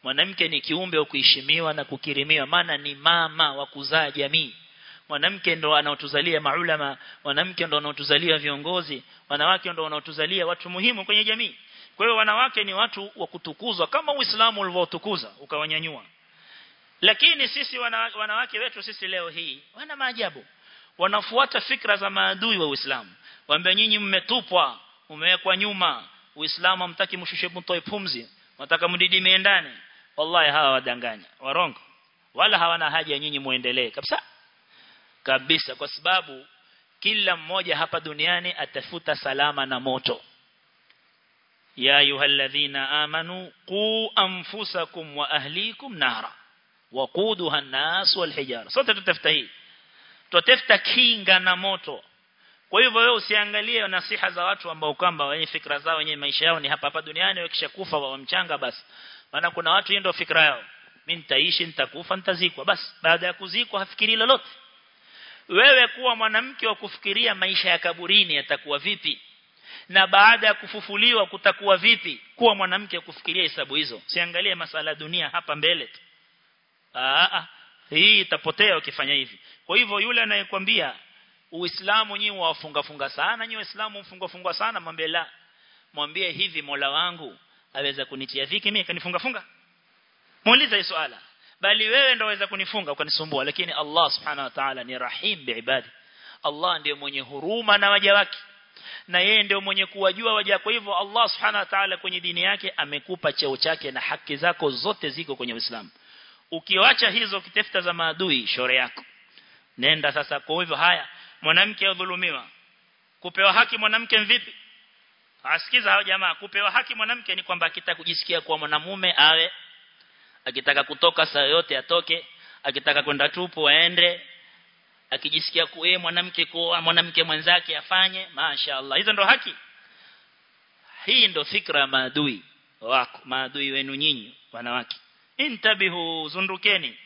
Mwanamke ni kiumbe wa kuheshimiwa na kukirimiwa maana ni mama wa kuzaa jamii mwanamke ndo anaotuzalia maulama mwanamke ndo anaotuzalia viongozi wanawake ndo wanaotuzalia watu muhimu kwenye jamii. Kwa hiyo wanawake ni watu wa kutukuzwa kama Uislamu ulivyotukuza ukawanyanyua. Lakini sisi wana, wanawake wetu sisi leo hii wana maajabu. Wanafuata fikra za maadui wa Uislamu. Waambia nyinyi mmetupwa umewekwa nyuma. Uislamu hamtaki mshushe mtoe pumzi nataka mdidimie ndani. Wallahi hawa wadanganya warongo. Wala hawana haja nyinyi muendelee kabisa kabisa kwa sababu kila mmoja hapa duniani atafuta salama na moto. Ya ayyuhalladhina amanu qu anfusakum wa ahlikum nara waquduha an-nas wal hijara. Sote tutafuta hii. Tutafuta kinga na moto. Kwa hivyo wewe usiangalie nasiha za watu ambao kwamba wenye fikra zao wenye maisha yao ni hapa hapa duniani wakishakufa wa mchanga basi. Maana kuna watu hiyo ndio fikra yao. Mimi nitaishi nitakufa nitazikwa. Basi baada ya kuzikwa hafikiri lolote wewe kuwa mwanamke wa kufikiria maisha ya kaburini yatakuwa vipi? Na baada ya kufufuliwa kutakuwa vipi kuwa mwanamke kufikiria hesabu hizo? Siangalie masala dunia hapa mbele tu. Aa hii itapotea ukifanya hivi. Kwa hivyo yule anayekwambia Uislamu nyinyi wafunga funga sana nyinyi Waislamu mfunga funga sana mwambie la mwambie hivi Mola wangu aweza kunitia dhiki mimi kanifunga funga muulize swala bali wewe ndio waweza kunifunga ukanisumbua lakini Allah subhanahu wa ta'ala ni rahim biibadi Allah ndiye mwenye huruma na waja wake. Na yeye ndio mwenye kuwajua waja. Kwa hivyo Allah subhanahu wa ta'ala kwenye dini yake amekupa cheo chake na haki zako zote ziko kwenye Uislamu. Ukiwacha hizo kitafuta za maadui shore yako. Nenda sasa kwa hivyo haya mwanamke adhulumiwa. Kupewa haki mwanamke mvipi asikiza hao jamaa. Kupewa haki mwanamke ni kwamba akitaka kujisikia kuwa mwanamume awe akitaka kutoka saa yote atoke akitaka kwenda tupu aende akijisikia kuwe mwanamke kuoa mwanamke mwenzake afanye mashaallah hizo ndo haki. Hii ndo fikra ya maadui wako maadui wenu nyinyi wanawake. Intabihu zundukeni.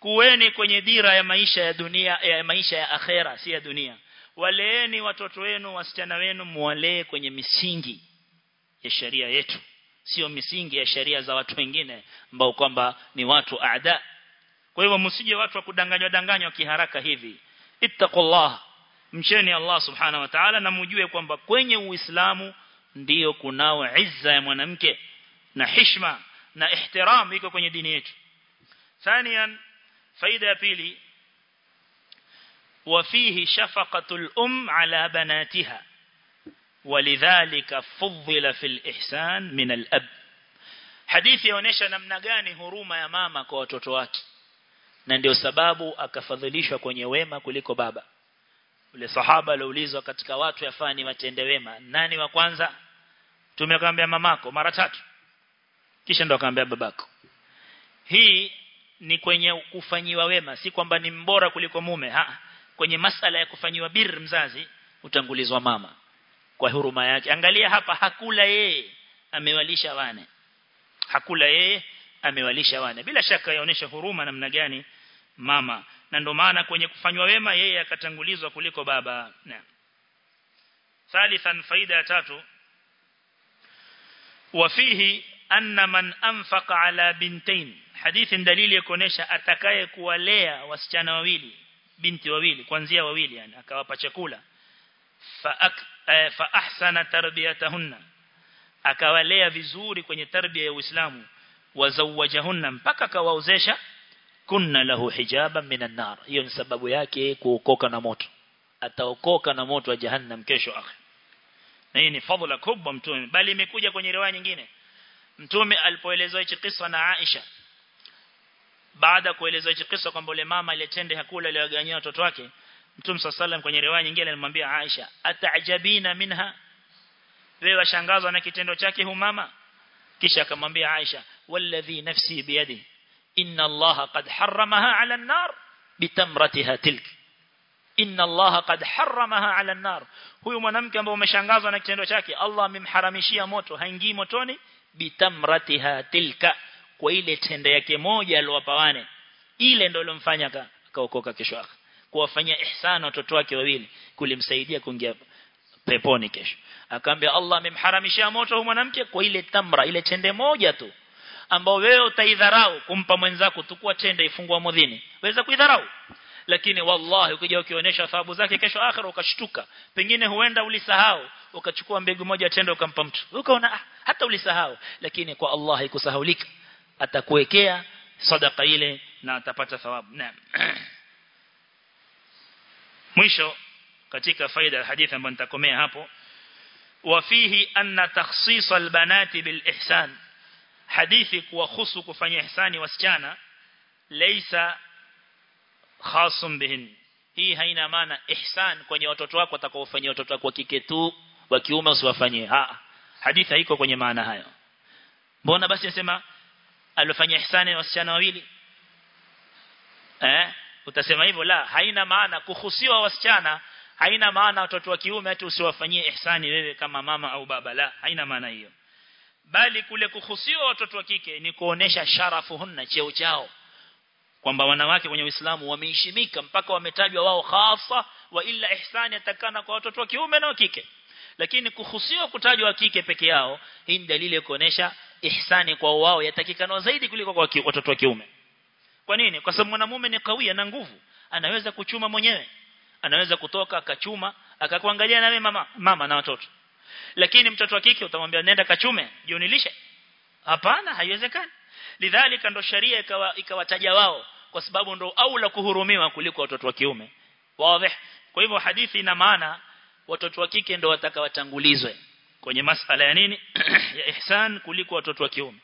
Kuweni kwenye dira ya maisha ya dunia ya maisha ya akhera si ya dunia. Waleeni watoto wenu wasichana wenu muwalee kwenye misingi ya sheria yetu sio misingi ya sheria za watu wengine ambao kwamba ni watu aada kwa hivyo msije watu wa kudanganywa danganywa kiharaka hivi ittaqullah mcheni Allah subhanahu wa ta'ala na mjue kwamba kwenye uislamu ndiyo kunao izza ya mwanamke na heshima na ihtiram iko kwenye dini yetu ثانيا faida ya pili وفيه شفقة الأم على بناتها ولذلك فضل في ihsan من al حديث hadithi yaonesha namna gani huruma ya mama kwa watoto wake. Na ndio sababu akafadhilishwa kwenye wema kuliko baba. Ule sahaba aliulizwa katika watu yafani matende wema. Nani wa kwanza? Tumekwambia mamako mara tatu. Kisha ndo akamwambia babako. Hii ni kwenye kufanyiwa wema si kwamba ni mbora kuliko mume ha. Kwenye masala ya kufanyiwa bir mzazi utangulizwa mama kwa huruma yake. Angalia hapa hakula yeye amewalisha wane. Hakula yeye amewalisha wane. Bila shaka yaonesha huruma namna gani mama. Na ndo maana kwenye kufanywa wema yeye akatangulizwa kuliko baba. Na thalithan faida ya tatu. Wafihi anna man anfaqa ala bintain. Hadithi dalili kuonesha atakaye kuwalea wasichana wawili binti wawili kuanzia wawili yani akawapa chakula. Fa fa ahsana tarbiyatahunna. Akawalea vizuri kwenye tarbia ya Uislamu wazawajahunna mpaka kawaozesha kunna lahu hijaban minan nar. Hiyo ni sababu yake kuokoka na moto. Ataokoka na moto wa jahannam kesho akhir na hii ni fadhila kubwa mtume bali imekuja kwenye riwaya nyingine. Mtume alipoelezwa hichi kisa na Aisha baada kuelezwa hichi kisa kwamba yule mama aliyetende hakula aliyoganyia watoto wake mtume sallam kwenye riwaya nyingine alimwambia Aisha atajabina minha? Wewe washangazwa na kitendo chake humama kisha akamwambia Aisha walladhi nafsi biyadi inna Allah qad harramaha ala an-nar bitamratiha tilk. Inna Allah qad harramaha ala an-nar. Huyu mwanamke ambaye umeshangazwa na kitendo chake Allah amemharamishia moto haingii motoni bitamratiha tilka kwa ile tende yake moja aliyowapa wane ile ndio ilomfanya akaokoka kesho yake kuwafanyia ihsana watoto wake wawili kulimsaidia kuingia peponi kesho. Akaambia Allah amemharamishia moto huyo mwanamke kwa ile tamra ile tende moja tu ambao wewe utaidharau kumpa mwenzako tukua tende ifungua modhini. Waweza kuidharau? Lakini wallahi ukija ukionyesha thawabu zake kesho akhira ukashtuka. Pengine huenda ulisahau ukachukua mbegu moja tende ukampa mtu. Ukaona ah, hata ulisahau. Lakini kwa Allah haikusahulika atakuwekea sadaka ile na atapata thawabu. Naam mwisho katika faida ya hadithi ambayo nitakomea hapo wafihi anna takhsis albanati bilihsan. Hadithi kuwahusu kufanya ihsani wasichana laysa khasum bihin. Hii haina maana ihsan kwenye watoto wako atakaofanyia watoto wako wa kike tu wa kiume usiwafanyie. Ah hadithi haiko kwenye maana hayo. Mbona basi nasema alifanya ihsani wasichana wawili? Eh utasema hivyo la haina maana. Kuhusiwa wasichana haina maana watoto wa kiume hata usiwafanyie ihsani wewe kama mama au baba. La haina maana hiyo. Bali kule kuhusiwa watoto wa kike ni kuonesha sharafuhunna cheo chao. Kwamba wanawake kwenye Uislamu wameheshimika mpaka wametajwa wao hasa wa illa ihsani atakana kwa watoto wa kiume na wa kike. Lakini kuhusiwa kutajwa wa kike peke yao hii ni dalili ya kuonesha ihsani kwa wao yatakikana zaidi kuliko kwa watoto wa kiume kwa nini? Kwa sababu mwanamume ni kawia na nguvu. Anaweza kuchuma mwenyewe. Anaweza kutoka akachuma akakuangalia na mama mama na watoto. Lakini mtoto wa kike utamwambia nenda kachume jionilishe hapana haiwezekani. Lidhalika ndo sharia ikawa ikawataja wao kwa sababu ndo au la kuhurumiwa kuliko watoto wa kiume. Wazi. Kwa hivyo hadithi ina maana watoto wa kike ndo watakawatangulizwe kwenye masala ya nini? Ya ihsan kuliko watoto wa kiume.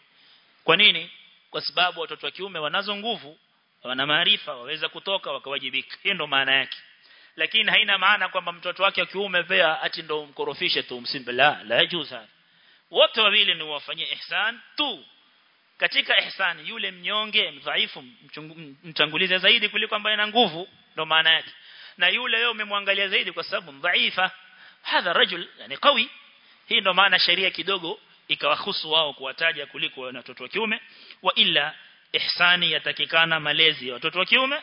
Kwa nini kwa sababu watoto wa kiume wanazo nguvu wana maarifa waweza kutoka wakawajibika. Hiyo ndo maana yake. Lakini haina maana kwamba mtoto wake wa kiume pia ati ndo mkorofishe tu msimbe la la juza wote wawili ni wafanyie ihsan tu. Katika ihsan yule mnyonge mdhaifu mtangulize zaidi kuliko ambaye ana nguvu ndo maana yake. Na yule yeye umemwangalia zaidi kwa sababu mdhaifa. Hadha rajul yani qawi. Hii ndo maana sheria kidogo ikawahusu wao kuwataja kuliko watoto wa kiume wa illa ihsani yatakikana malezi ya watoto wa kiume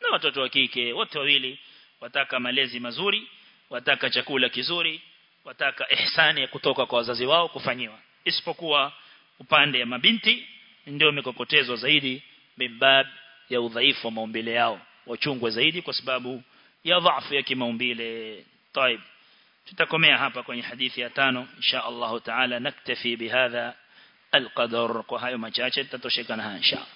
na watoto wa kike wote wawili wataka malezi mazuri wataka chakula kizuri wataka ihsani ya kutoka kwa wazazi wao kufanyiwa isipokuwa upande ya mabinti ndio mikokotezwa zaidi bibab ya udhaifu wa maumbile yao wachungwe zaidi kwa sababu ya dhaifu ya kimaumbile طيب تتكمي هابا كوني حديث يتانو إن شاء الله تعالى نكتفي بهذا القدر وهي مجاجة تتشكنها إن شاء الله